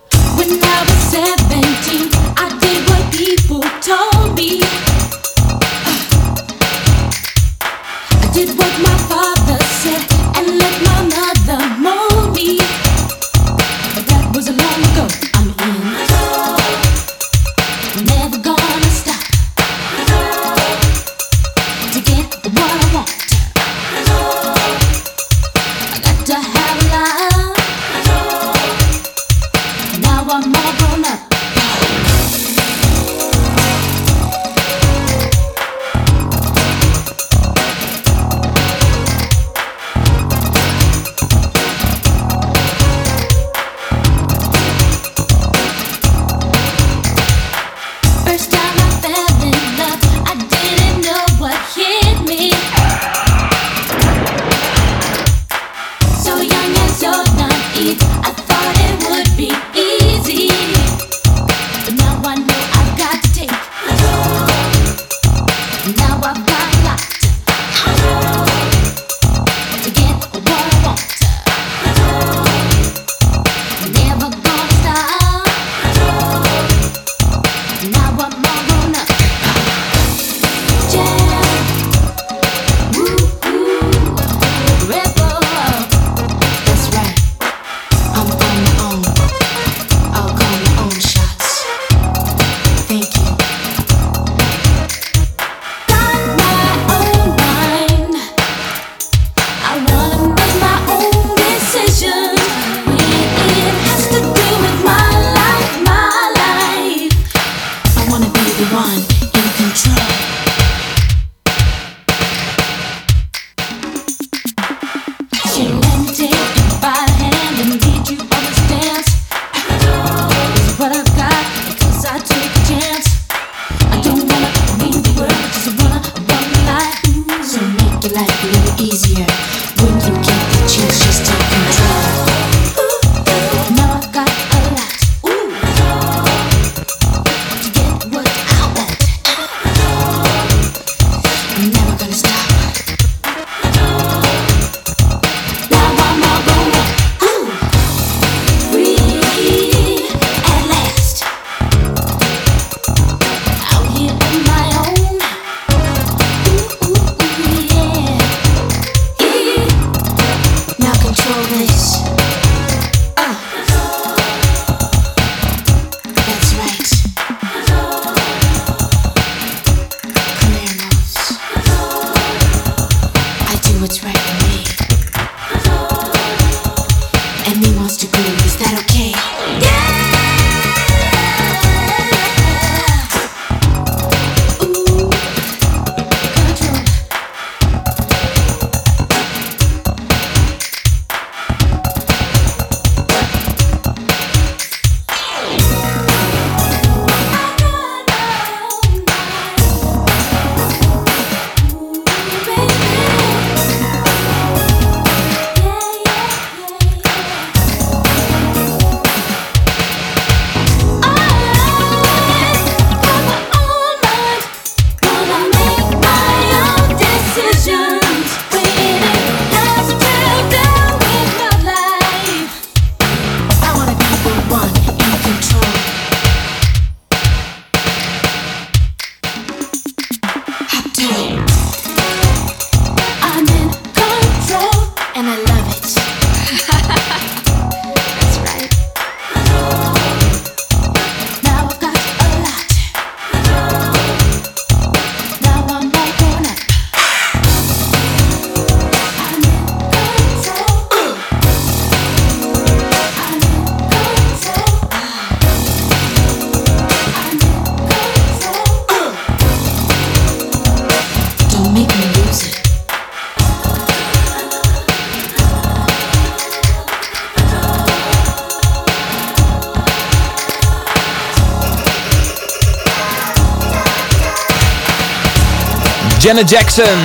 Janet Jackson.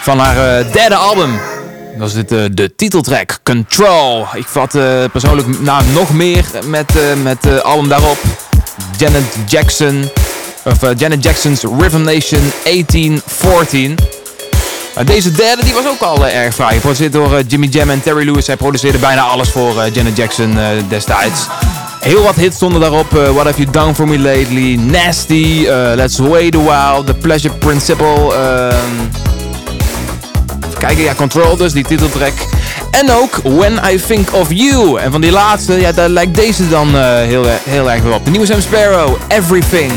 Van haar eh, derde album. Is dit, eh, de titeltrack, Control. Ik vat eh, persoonlijk nou, nog meer met, eh, met het album daarop. Janet Jackson. Of Janet Jackson's Rhythm Nation 1814. Nou, deze derde die was ook al erg fraai. Geproduceerd door Jimmy Jam en Terry Lewis. Hij produceerde bijna alles voor Janet Jackson destijds. Heel wat hits stonden daarop. eh, What Have You Done For Me Lately, Nasty, eh, Let's Wait A While, The Pleasure Principle. ehm, even kijken, ja, Control dus, die titeltrack. En ook When I Think Of You. En van die laatste, ja, daar lijkt deze dan eh, heel, heel erg weer op. De nieuwe Sam Sparrow, Everything.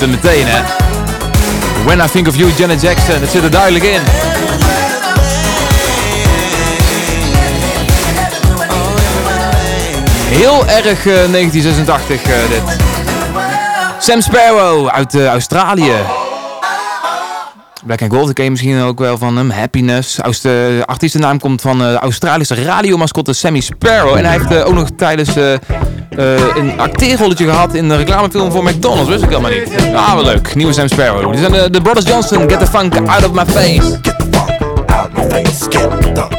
Het meteen, hè. When I Think of You, Janet Jackson. Het zit er duidelijk in. Heel erg eh, 1986 eh, dit. Sam Sparrow uit eh, Australië. Black and Gold, ken misschien ook wel van hem. Happiness. Aus- De artiestennaam komt van eh, de Australische radiomascotte Sammy Sparrow. En hij heeft eh, ook nog tijdens eh, eh, een acteerrolletje gehad in de reclamefilm voor McDonald's. Wist ik helemaal niet. Ah, wel leuk. Nieuwe Sam Sparrow. Die zijn de, Brothers Johnson. Get the funk out of my face. out my face, get the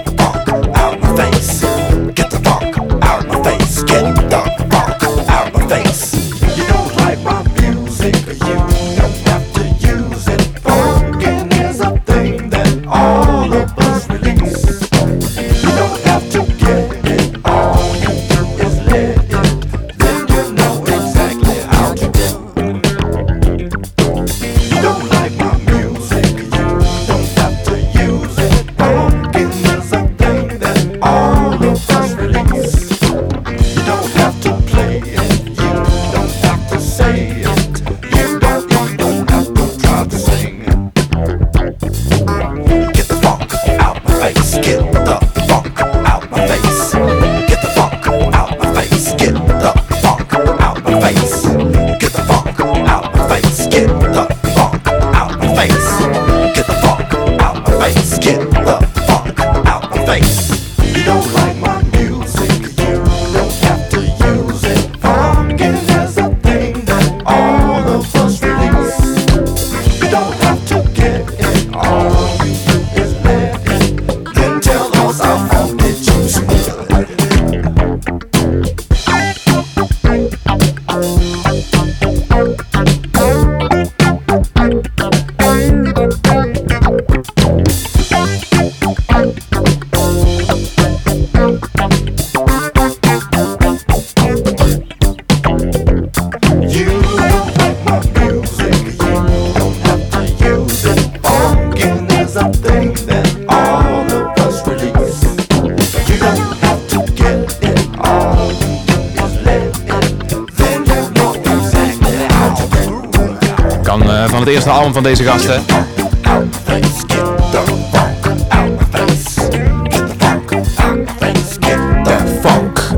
album van deze gasten.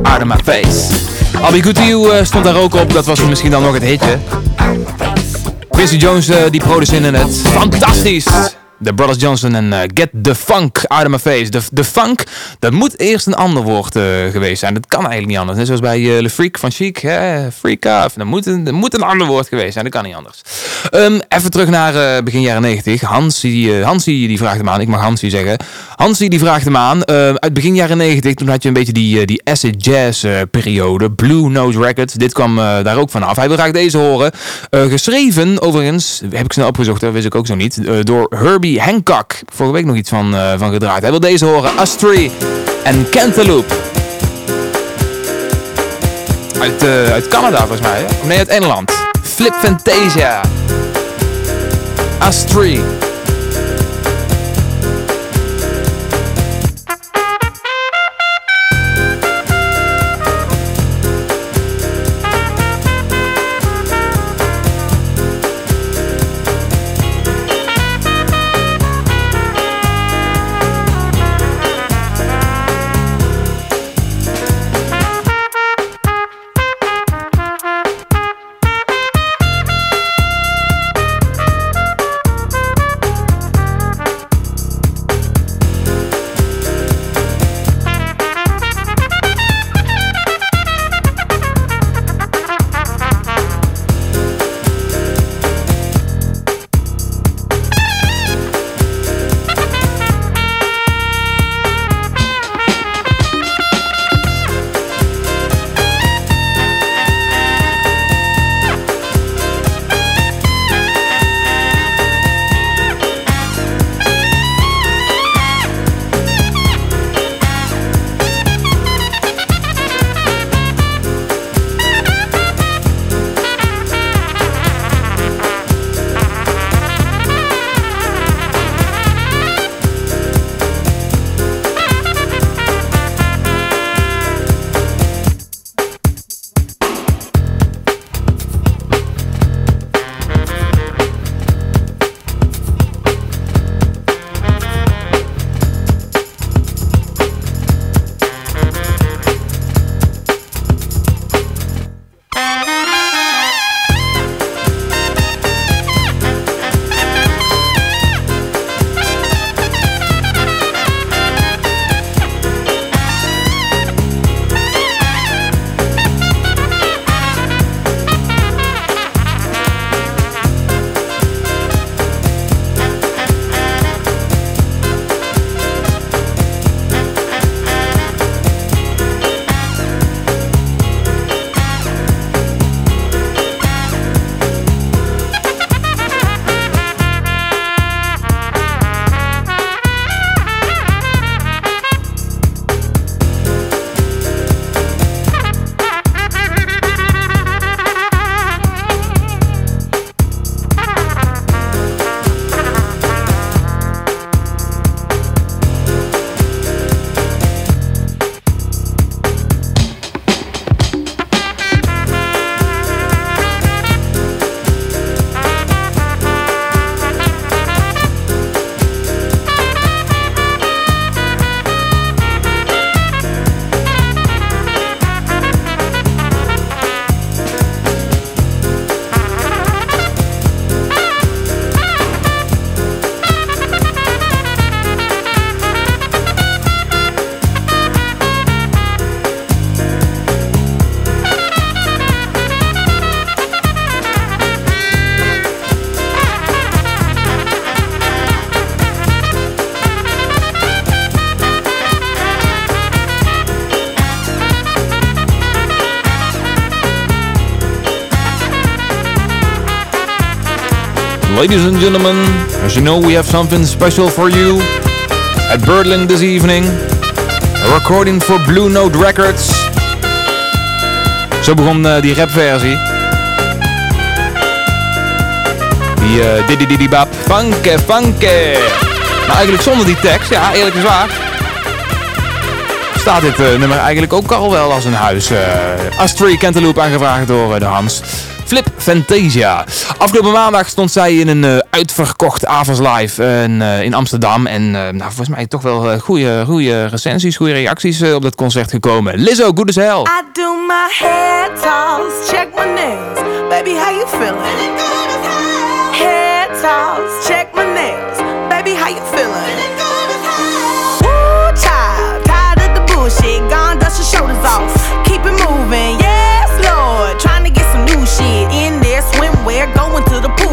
Out of my face. Be Good eh, stond daar ook op. Dat was misschien dan nog het hitje. Quincy Jones eh, die produceerde het. Fantastisch! De Brothers Johnson en eh, Get the Funk Out of My Face. De, de funk, dat moet eerst een ander woord geweest zijn. Dat kan eigenlijk niet anders. Net zoals bij Le Freak van Chic. Hè? Freak off. Dat moet, een, dat moet een ander woord geweest zijn. Dat kan niet anders. Ehm, even terug naar eh, begin jaren 90. Hansie, eh, Hansie die vraagt hem aan. Ik mag Hansie zeggen. Hansie die vraagt hem aan. Ehm, uit begin jaren 90. Toen had je een beetje die, eh, die acid jazz eh, periode. Blue Note Records. Dit kwam daar ook vanaf. Hij wil graag deze horen. Geschreven, overigens, heb ik snel opgezocht. Dat wist ik ook zo niet. door Herbie Hancock. Vorige week nog iets van, van gedraaid. Hij wil deze horen. Astray en Cantaloupe. Uit, uit Canada volgens mij. Nee, uit Engeland. Flip Fantasia. Astray. Ladies and gentlemen, as you know, we have something special for you at Birdland this evening. A recording for Blue Note Records. Zo begon eh, die rapversie. Die eh didi didi bap, funke funke. Maar eigenlijk zonder die tekst, ja eerlijk is waar. Staat dit eh, nummer eigenlijk ook al wel als een huis. eh Astray Cantaloupe aangevraagd door de Hans. Flip Fantasia. Afgelopen maandag stond zij in een eh, uitverkocht Avas Live en, eh, in Amsterdam. En eh, nou, volgens mij toch wel goede, goede recensies, goede reacties eh, op dat concert gekomen. Lizzo, good as hell. I do my hair toss, check my nails. Baby, how you feeling? Hair toss, check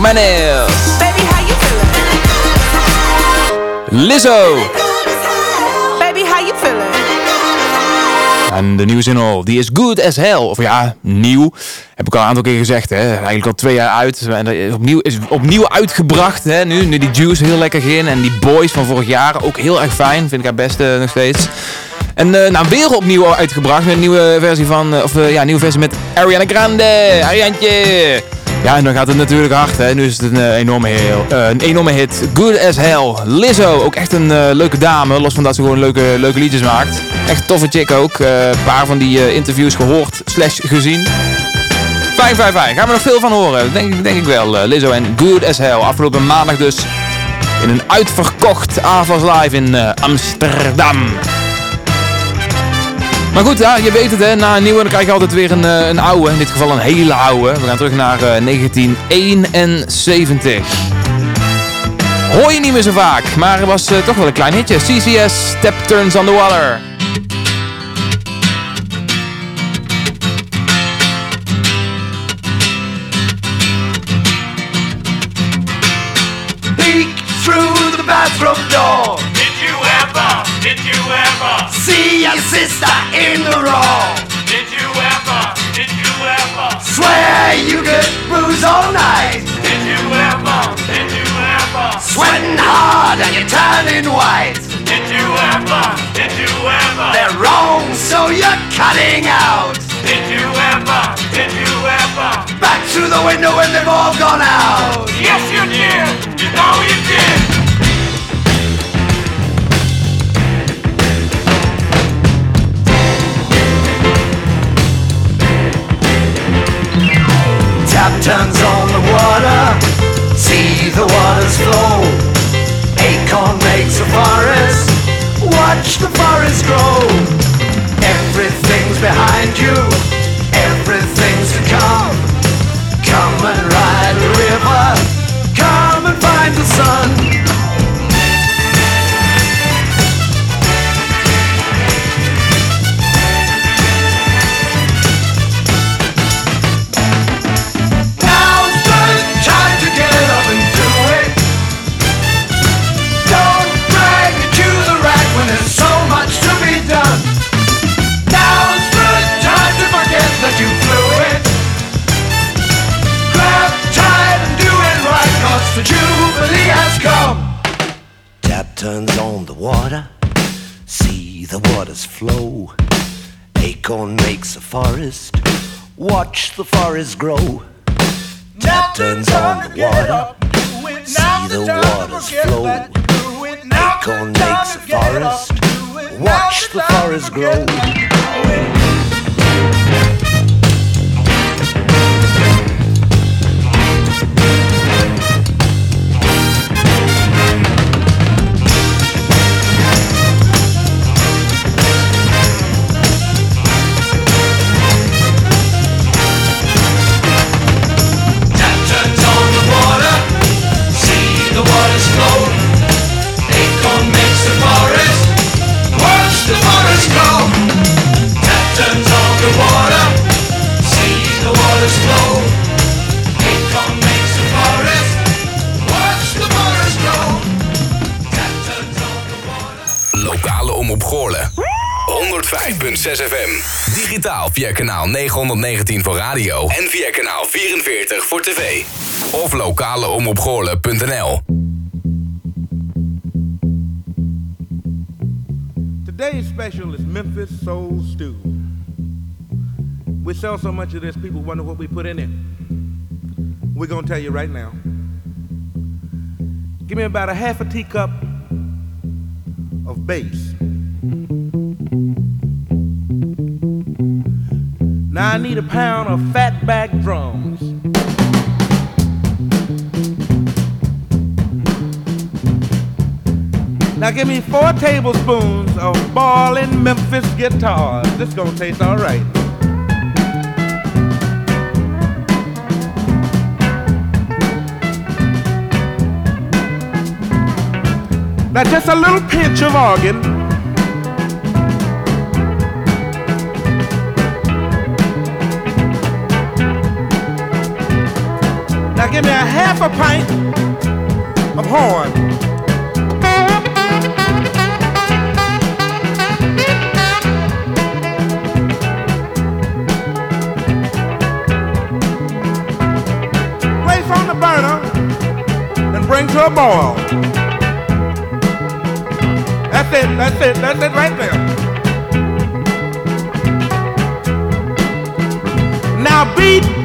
My nails. Baby, how you feeling? Lizzo. Baby, how you feeling? En de nieuwe single, die is good as hell. Of ja, nieuw. Heb ik al een aantal keer gezegd. Hè. Eigenlijk al twee jaar uit. En opnieuw, is opnieuw uitgebracht. Hè. Nu, nu die Juice heel lekker ging. En die Boys van vorig jaar ook heel erg fijn. Vind ik haar beste nog steeds. En eh nou, weer opnieuw uitgebracht. Met een nieuwe versie van... eh, of eh, ja, nieuwe versie met Ariana Grande. Ariantje. Ja, en dan gaat het natuurlijk hard. Hè. Nu is het een, eh, enorme, heel, eh, een enorme hit. Good as hell. Lizzo, ook echt een eh, leuke dame. Los van dat ze gewoon leuke, leuke liedjes maakt. Echt toffe chick ook. Een paar van die interviews gehoord slash gezien. Fijn, fijn, fijn. Gaan we nog veel van horen. Denk, ik- denk ik wel. Lizzo en Good as hell. Afgelopen maandag dus. In een uitverkocht AVAS Live in Amsterdam. Maar goed, ja, je weet het hè, na een nieuwe dan krijg je altijd weer een, eh, een oude. In dit geval een hele oude. We gaan terug naar eh, 1971. Hoor je niet meer zo vaak, maar het was eh, toch wel een klein hitje. CCS, Step Turns on the Water. Peek through the bathroom door. Did you ever, did you ever see your sister in the wrong? Did you ever, did you ever swear you could bruise all night? Did you ever, did you ever sweating hard and you're turning white? Did you ever, did you ever they're wrong so you're cutting out? Did you ever, did you ever back through the window when they've all gone out? Yes you did, you know you did. Turns on the water, see the waters flow. Acorn makes a forest, watch the forest grow. Everything's behind you, turns on the water. See the waters flow. Acorn makes a forest. Watch the forest grow. Tap turns on the water. See the waters flow. Acorn makes a forest. Watch the forest grow. 105.6 FM. Digitaal via kanaal 919 voor radio en via kanaal 44 voor tv. Of lokaleomroepgoorlen.nl Today's special is Memphis Soul Stew. We sell so much of this, people wonder what we put in it. We're gonna tell you right now. Give me about a half a teacup of bass. Now I need a pound of fatback drums. Now give me four tablespoons of ballin' Memphis guitars. This gonna taste all right. Now just a little pinch of organ. Give me a half a pint of horn. Place on the burner and bring to a boil. That's it, that's it, that's it right there. Now beat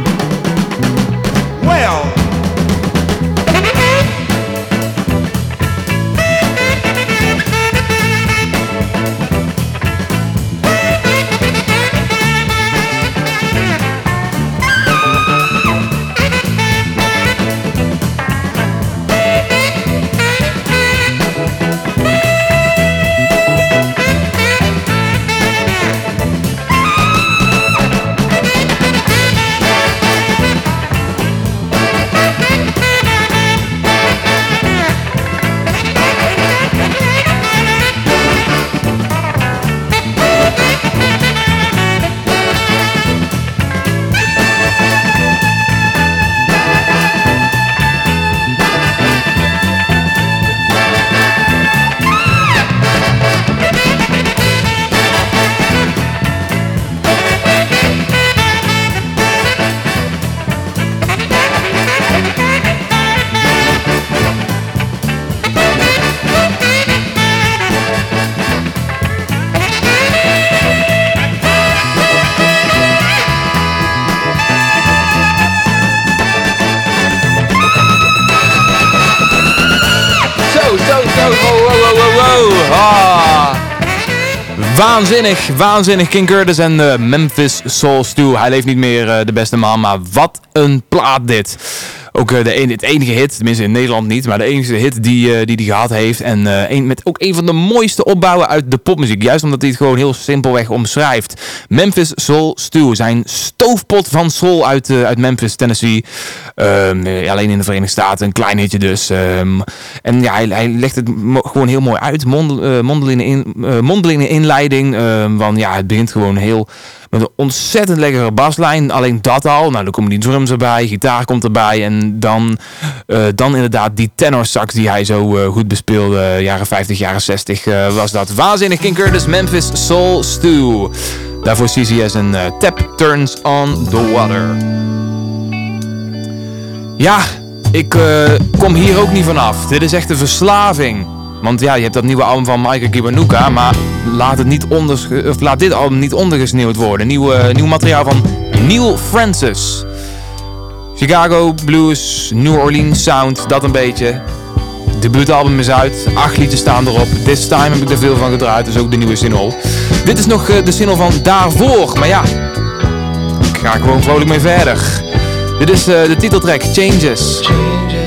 Waanzinnig, waanzinnig. King Curtis en eh, Memphis Soul Stew. Hij leeft niet meer, eh, de beste man, maar wat een plaat dit. Ook eh, de ene, het enige hit, tenminste in Nederland niet, maar de enige hit die hij die die gehad heeft. En eh, met ook een van de mooiste opbouwen uit de popmuziek. Juist omdat hij het gewoon heel simpelweg omschrijft. Memphis Soul Stew, zijn stoofpot van soul uit, eh, uit Memphis, Tennessee. Ehm, eh, alleen in de Verenigde Staten, een klein hitje dus. Ehm, en ja, hij, hij legt het gewoon heel mooi uit. Mond, eh, mondelinge, in, eh, mondelinge inleiding. ehm, want ja, het begint gewoon heel met een ontzettend lekkere baslijn. Alleen dat al. Nou, dan komen die drums erbij, gitaar komt erbij. En dan, eh, dan inderdaad die tenor sax die hij zo eh, goed bespeelde. Jaren 50, jaren 60 eh, was dat. Waanzinnig King Curtis, Memphis Soul Stew. Daarvoor CCS en Tap Turns on the Water. Ja, ik kom hier ook niet vanaf. Dit is echt een verslaving. Want ja, je hebt dat nieuwe album van Michael Kiwanuka, maar laat, het niet ondersche- of laat dit album niet ondergesneeuwd worden. Nieuw, eh, nieuw materiaal van Neil Francis. Chicago Blues, New Orleans Sound, dat een beetje. Debuutalbum is uit, acht liedjes staan erop. This time heb ik er veel van gedraaid, dus ook de nieuwe single. Dit is nog eh, de single van daarvoor, maar ja, ik ga gewoon vrolijk mee verder. Dit is eh, de titeltrack Changes. running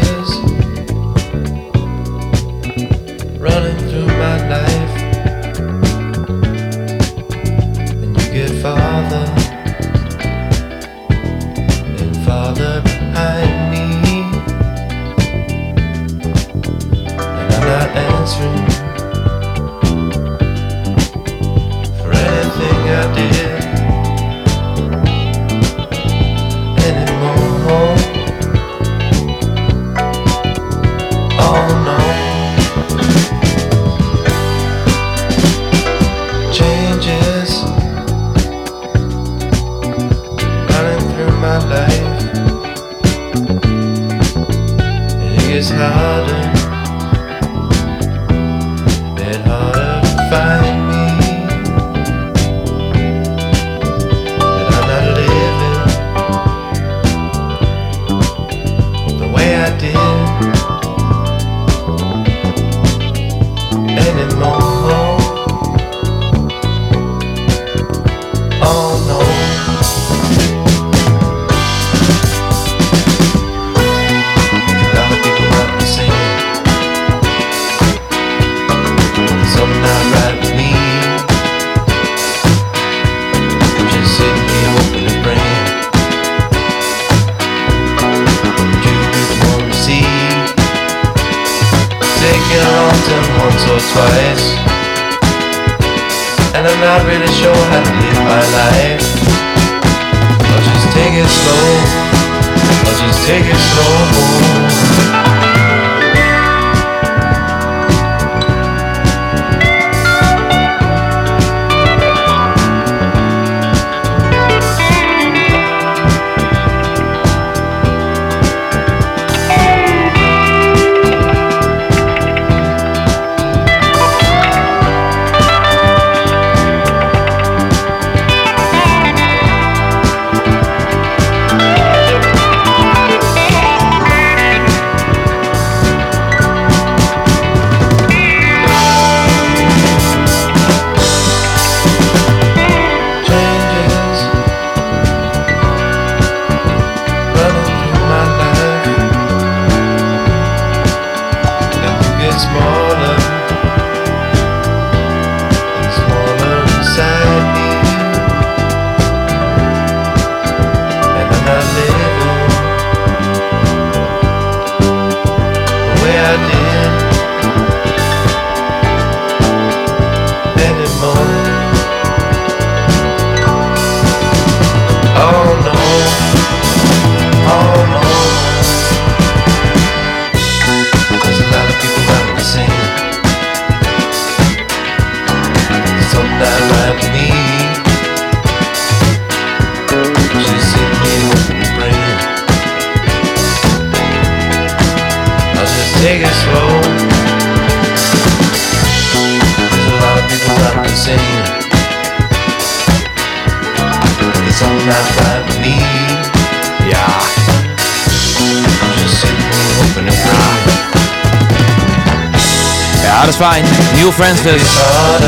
singing.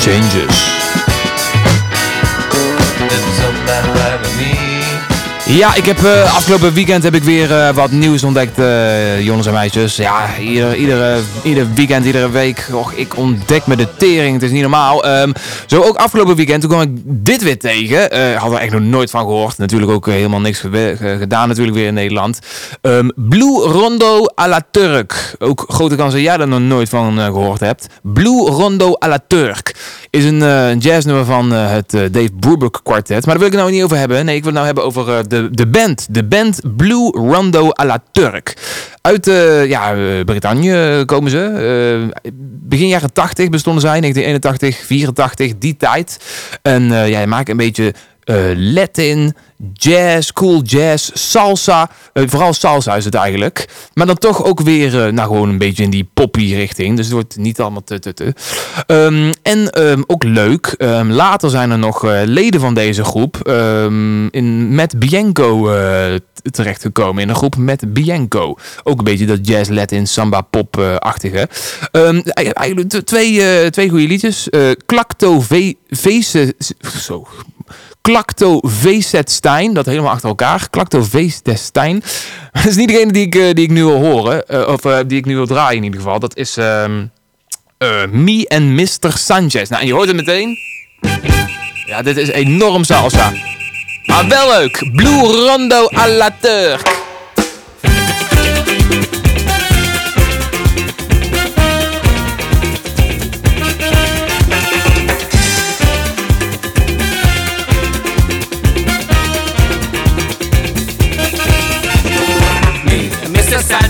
Changes. Ja, ik heb eh, afgelopen weekend heb ik weer eh, wat nieuws ontdekt, eh, jongens en meisjes. Ja, ieder, iedere, ieder weekend, iedere week. Och, ik ontdek me de tering, het is niet normaal. Ehm, zo ook afgelopen weekend, toen kwam ik dit weer tegen. Eh had er echt nog nooit van gehoord. Natuurlijk ook eh, helemaal niks gedaan natuurlijk weer in Nederland. Ehm, Blue Rondo à la Turk. Ook grote kans dat jij er nog nooit van eh, gehoord hebt. Blue Rondo à la Turk is een eh, jazznummer van eh, het eh, Dave Brubeck kwartet. Maar daar wil ik het nou niet over hebben. Nee, ik wil het nou hebben over eh, de, de band. De band Blue Rondo à la Turk. Uit eh, ja, eh, Brittannië komen ze. Eh, begin jaren 80 bestonden zij, 1981, 84, die tijd. En eh ja, je maakt een beetje eh, Latin, jazz, cool jazz, salsa. Eh, vooral salsa is het eigenlijk. Maar dan toch ook weer, eh, nou gewoon een beetje in die poppy richting. Dus het wordt niet allemaal te te te. Ehm, en ehm, ook leuk, ehm, later zijn er nog leden van deze groep in, met Bianco terechtgekomen. In een groep met Bianco. Ook een beetje dat jazz, Latin, samba, pop-achtige. Eigenlijk twee, twee goede liedjes. Klakto V... Vese- Zo... Klakto Vezetstein, dat helemaal achter elkaar. Klakto Vezetstein. Dat is niet degene die ik, eh, die ik nu wil horen. eh, of eh, die ik nu wil draaien in ieder geval. Dat is ehm, eh, Me en Mr. Sanchez. Nou, en je hoort het meteen. Ja, dit is enorm salsa. Maar wel leuk. Blue Rondo à la Turk.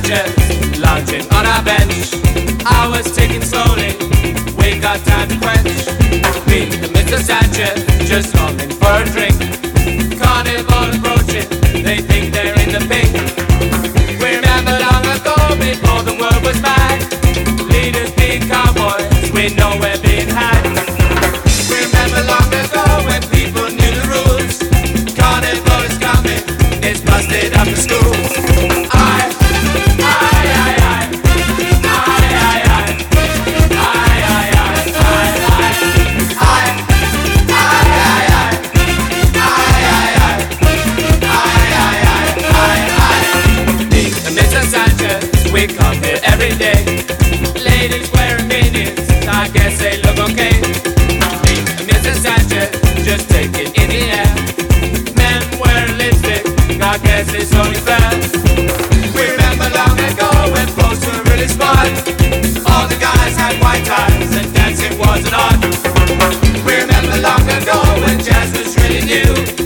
Mr. Lounging on our bench. Hours ticking slowly, we got time to quench. Me and Mr. Sanchez just longing for a drink. Carnival approaching, they think they're in the pink. Remember long ago before the world was mad. Leaders being cowboys, we know we're okay. Sanchez, just take it in the air. Men wearing lipstick. We remember long ago when folks were really. All the guys had white ties and dancing was an art. We remember long ago when jazz was really new.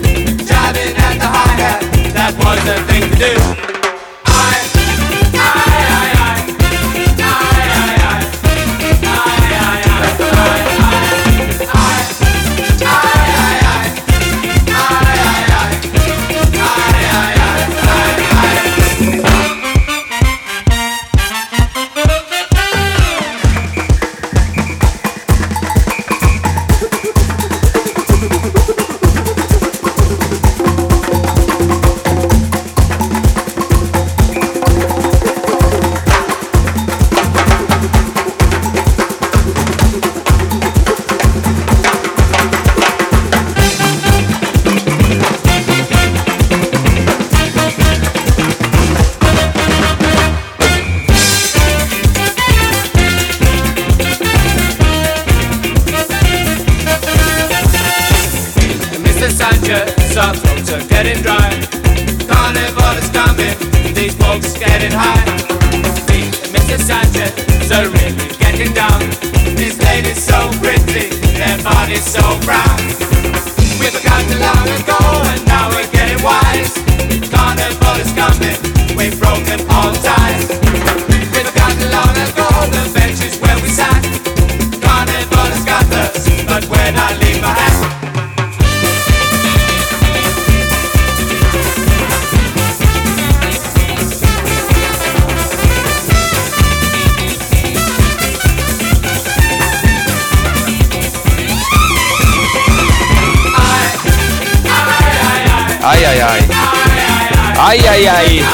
Really getting down. These ladies so pretty, their bodies so brown. We forgot long ago, and now we're getting wise. Carnival is coming, we've broken all ties. Ai, ai.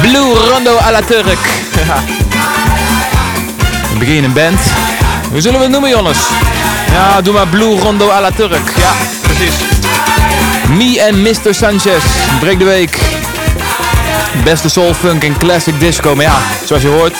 Blue Rondo à la Turk. We beginnen een band. Hoe zullen we het noemen, jongens? Ja, doe maar Blue Rondo à la Turk. Ja, precies. Me en Mr. Sanchez. Breek de week. Beste soul, funk en classic disco. Maar ja, zoals je hoort,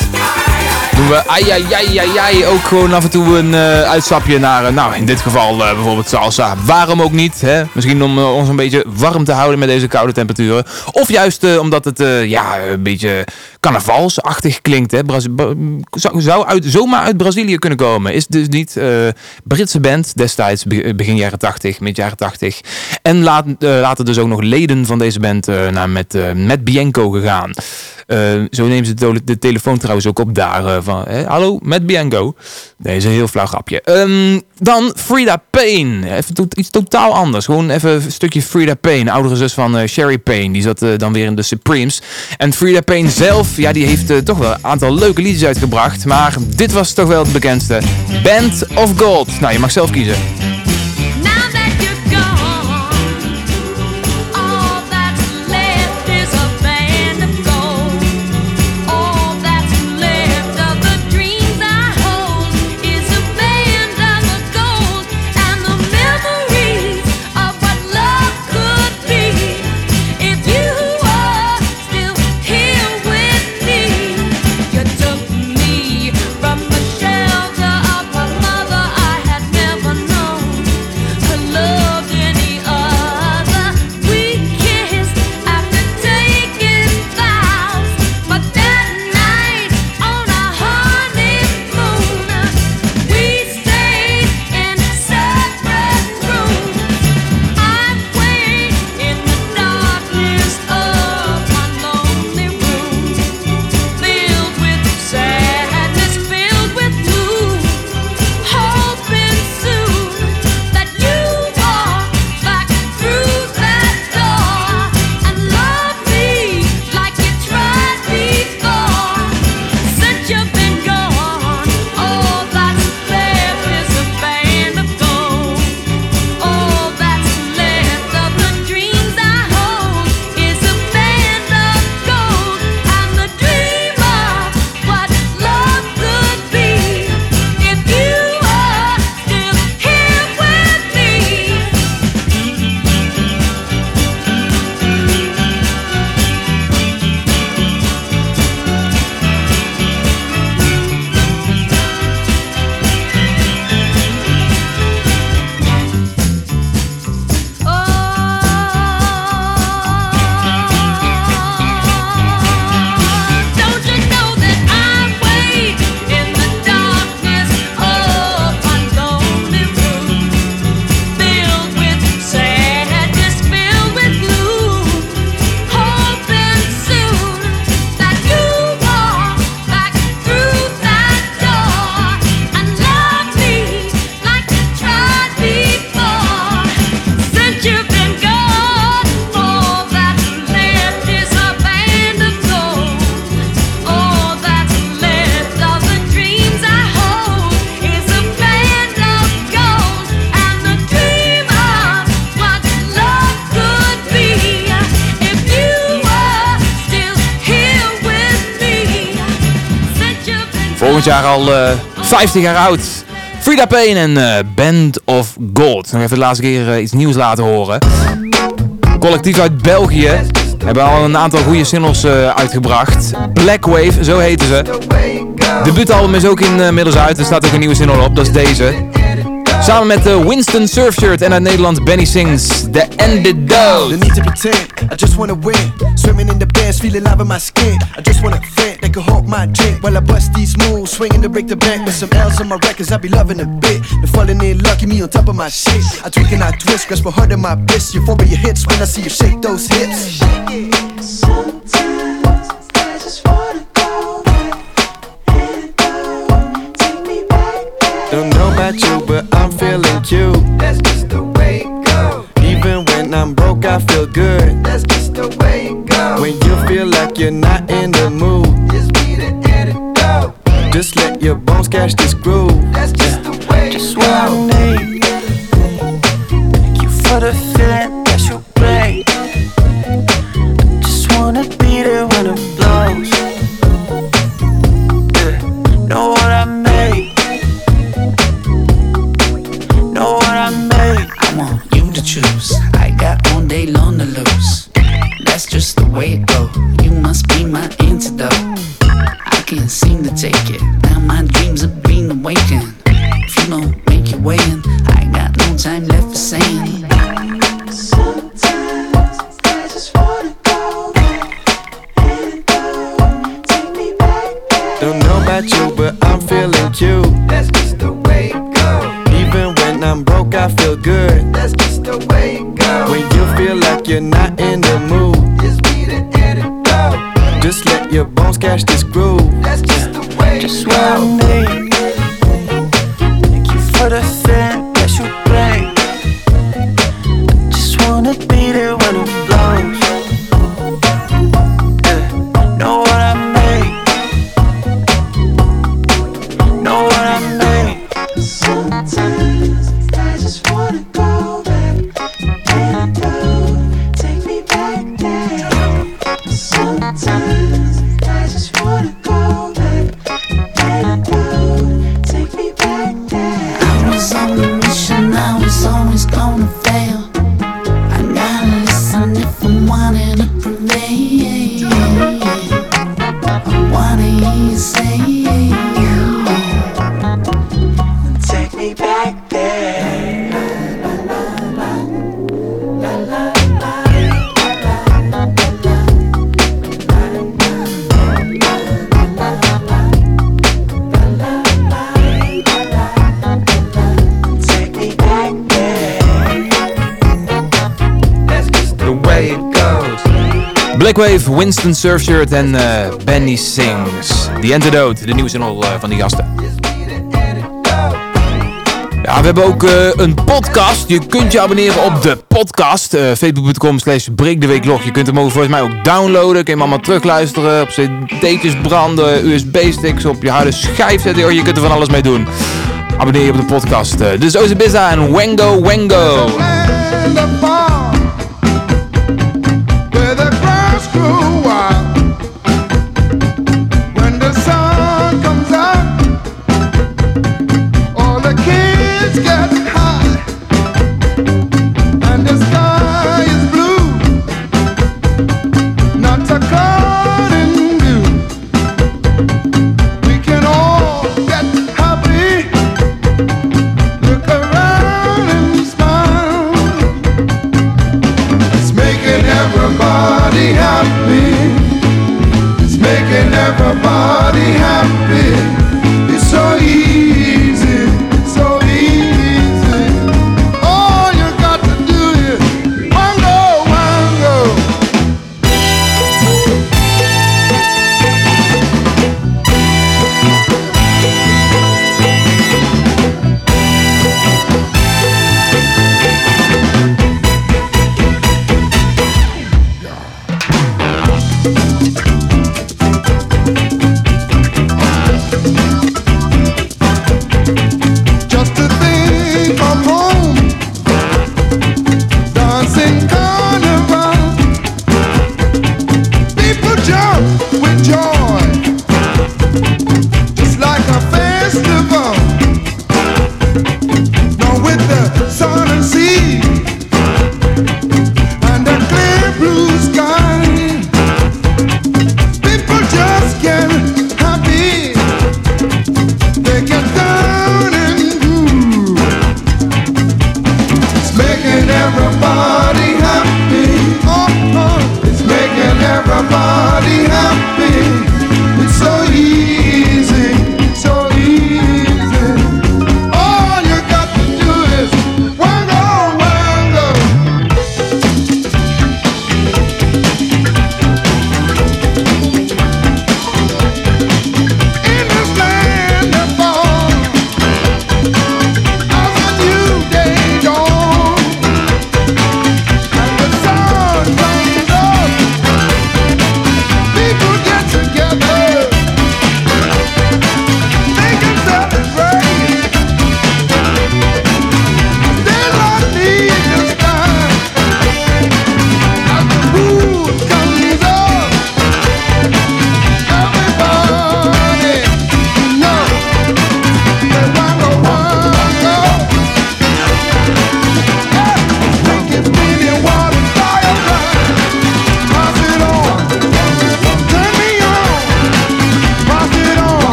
doen we ai, ook gewoon af en toe een eh, uitstapje naar, eh, nou in dit geval eh, bijvoorbeeld salsa. Waarom ook niet? Hè? Misschien om ons een beetje warm te houden met deze koude temperaturen. Of juist omdat het ja, een beetje carnavalsachtig klinkt. Hè? Zou, zou uit, zomaar uit Brazilië kunnen komen. Is dus niet Britse band destijds, be- begin jaren 80, mid jaren 80. En laat, later dus ook nog leden van deze band naar met, met Bianco gegaan. Eh, zo nemen ze de, de telefoon trouwens ook op daar. eh, van, hallo, met Bianco. Nee, is een heel flauw grapje. Ehm, dan Frida Payne. Even iets totaal anders. Gewoon even een stukje Frida Payne. Oudere zus van eh, Sherry Payne. Die zat dan weer in de Supremes. En Frida Payne zelf, ja, die heeft toch wel een aantal leuke liedjes uitgebracht. Maar dit was toch wel het bekendste. Band of Gold. Nou, je mag zelf kiezen. Jaar al eh 50 jaar oud. Frida Payne en eh, Band of Gold. Nog even de laatste keer eh, iets nieuws laten horen. Collectief uit België. Hebben al een aantal goede singles eh, uitgebracht. Black Wave, zo heten ze. Debuutalbum is ook inmiddels uit. Er staat ook een nieuwe single op, dat is deze. Samen met eh, Winston Surfshirt en uit Nederland Benny Sings The Ended No need to pretend, I just win. Swimming in the feeling my skin. I just they can hold my drink while I bust these moves. Swinging to break the bank with some L's on my records, I be loving a bit. The falling in lucky me on top of my shit. I tweak and I twist, grasp my heart in my bliss. Euphoria hits when I see you shake those hips. Don't know about you, but I'm feeling cute. That's just the way it goes. Even when I'm broke, I feel good. That's just the way it goes. When you feel like you're not in the mood, let catch this groove. That's just Wave, Winston Surfshirt en eh, Benny Sings. The Antidote, de nieuwe single uh, van die gasten. Ja, we hebben ook eh, een podcast. Je kunt je abonneren op de podcast. Facebook.com slash breekdeweeklog. Je kunt hem ook volgens mij ook downloaden. Kun je hem allemaal terugluisteren. Op cd'tjes branden, USB-sticks op je harde schijf zetten. Je kunt er van alles mee doen. Abonneer je op de podcast. Dus Ozebiza en Wango Wango.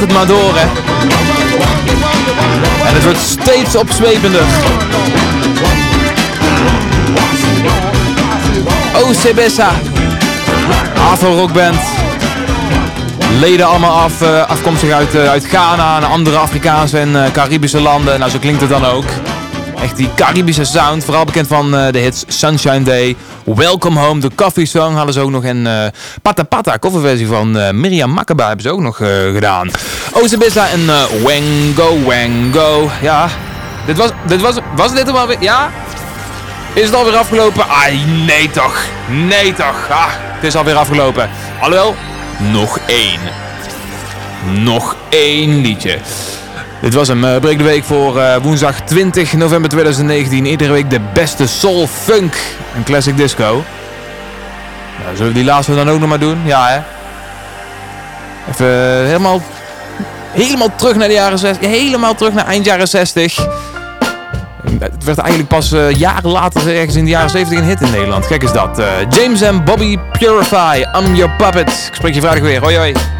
Het maar door. En het wordt steeds opzwepender. Oh, Sebessa. Afro-rockband. Leden allemaal af, eh, afkomstig uit, eh, uit Ghana en andere Afrikaanse en eh, Caribische landen. Nou, zo klinkt het dan ook. Echt die Caribische sound, vooral bekend van de hits Sunshine Day, Welcome Home, The Coffee Song hadden ze ook nog eh Pata Pata, coverversie van eh, Miriam Makeba hebben ze ook nog eh, gedaan. Ozebissa en eh, Wango Wango, ja. Dit was, dit was, was dit hem alweer? Ja? Is het alweer afgelopen? Ai, nee toch. Nee toch. Ah, het is alweer afgelopen. Alhoewel, nog één. Nog één liedje. Dit was hem. Breek de Week voor woensdag 20 november 2019. Iedere week de beste soul, funk en classic disco. Nou, zullen we die laatste dan ook nog maar doen? Ja, hè? Even eh, helemaal, helemaal terug naar de jaren 60. Helemaal terug naar eind jaren 60. Het werd eigenlijk pas eh, jaren later, ergens in de jaren 70, een hit in Nederland. Kijk eens dat. Eh, James en Bobby Purify, I'm Your Puppet. Ik spreek je vrijdag weer. Hoi hoi.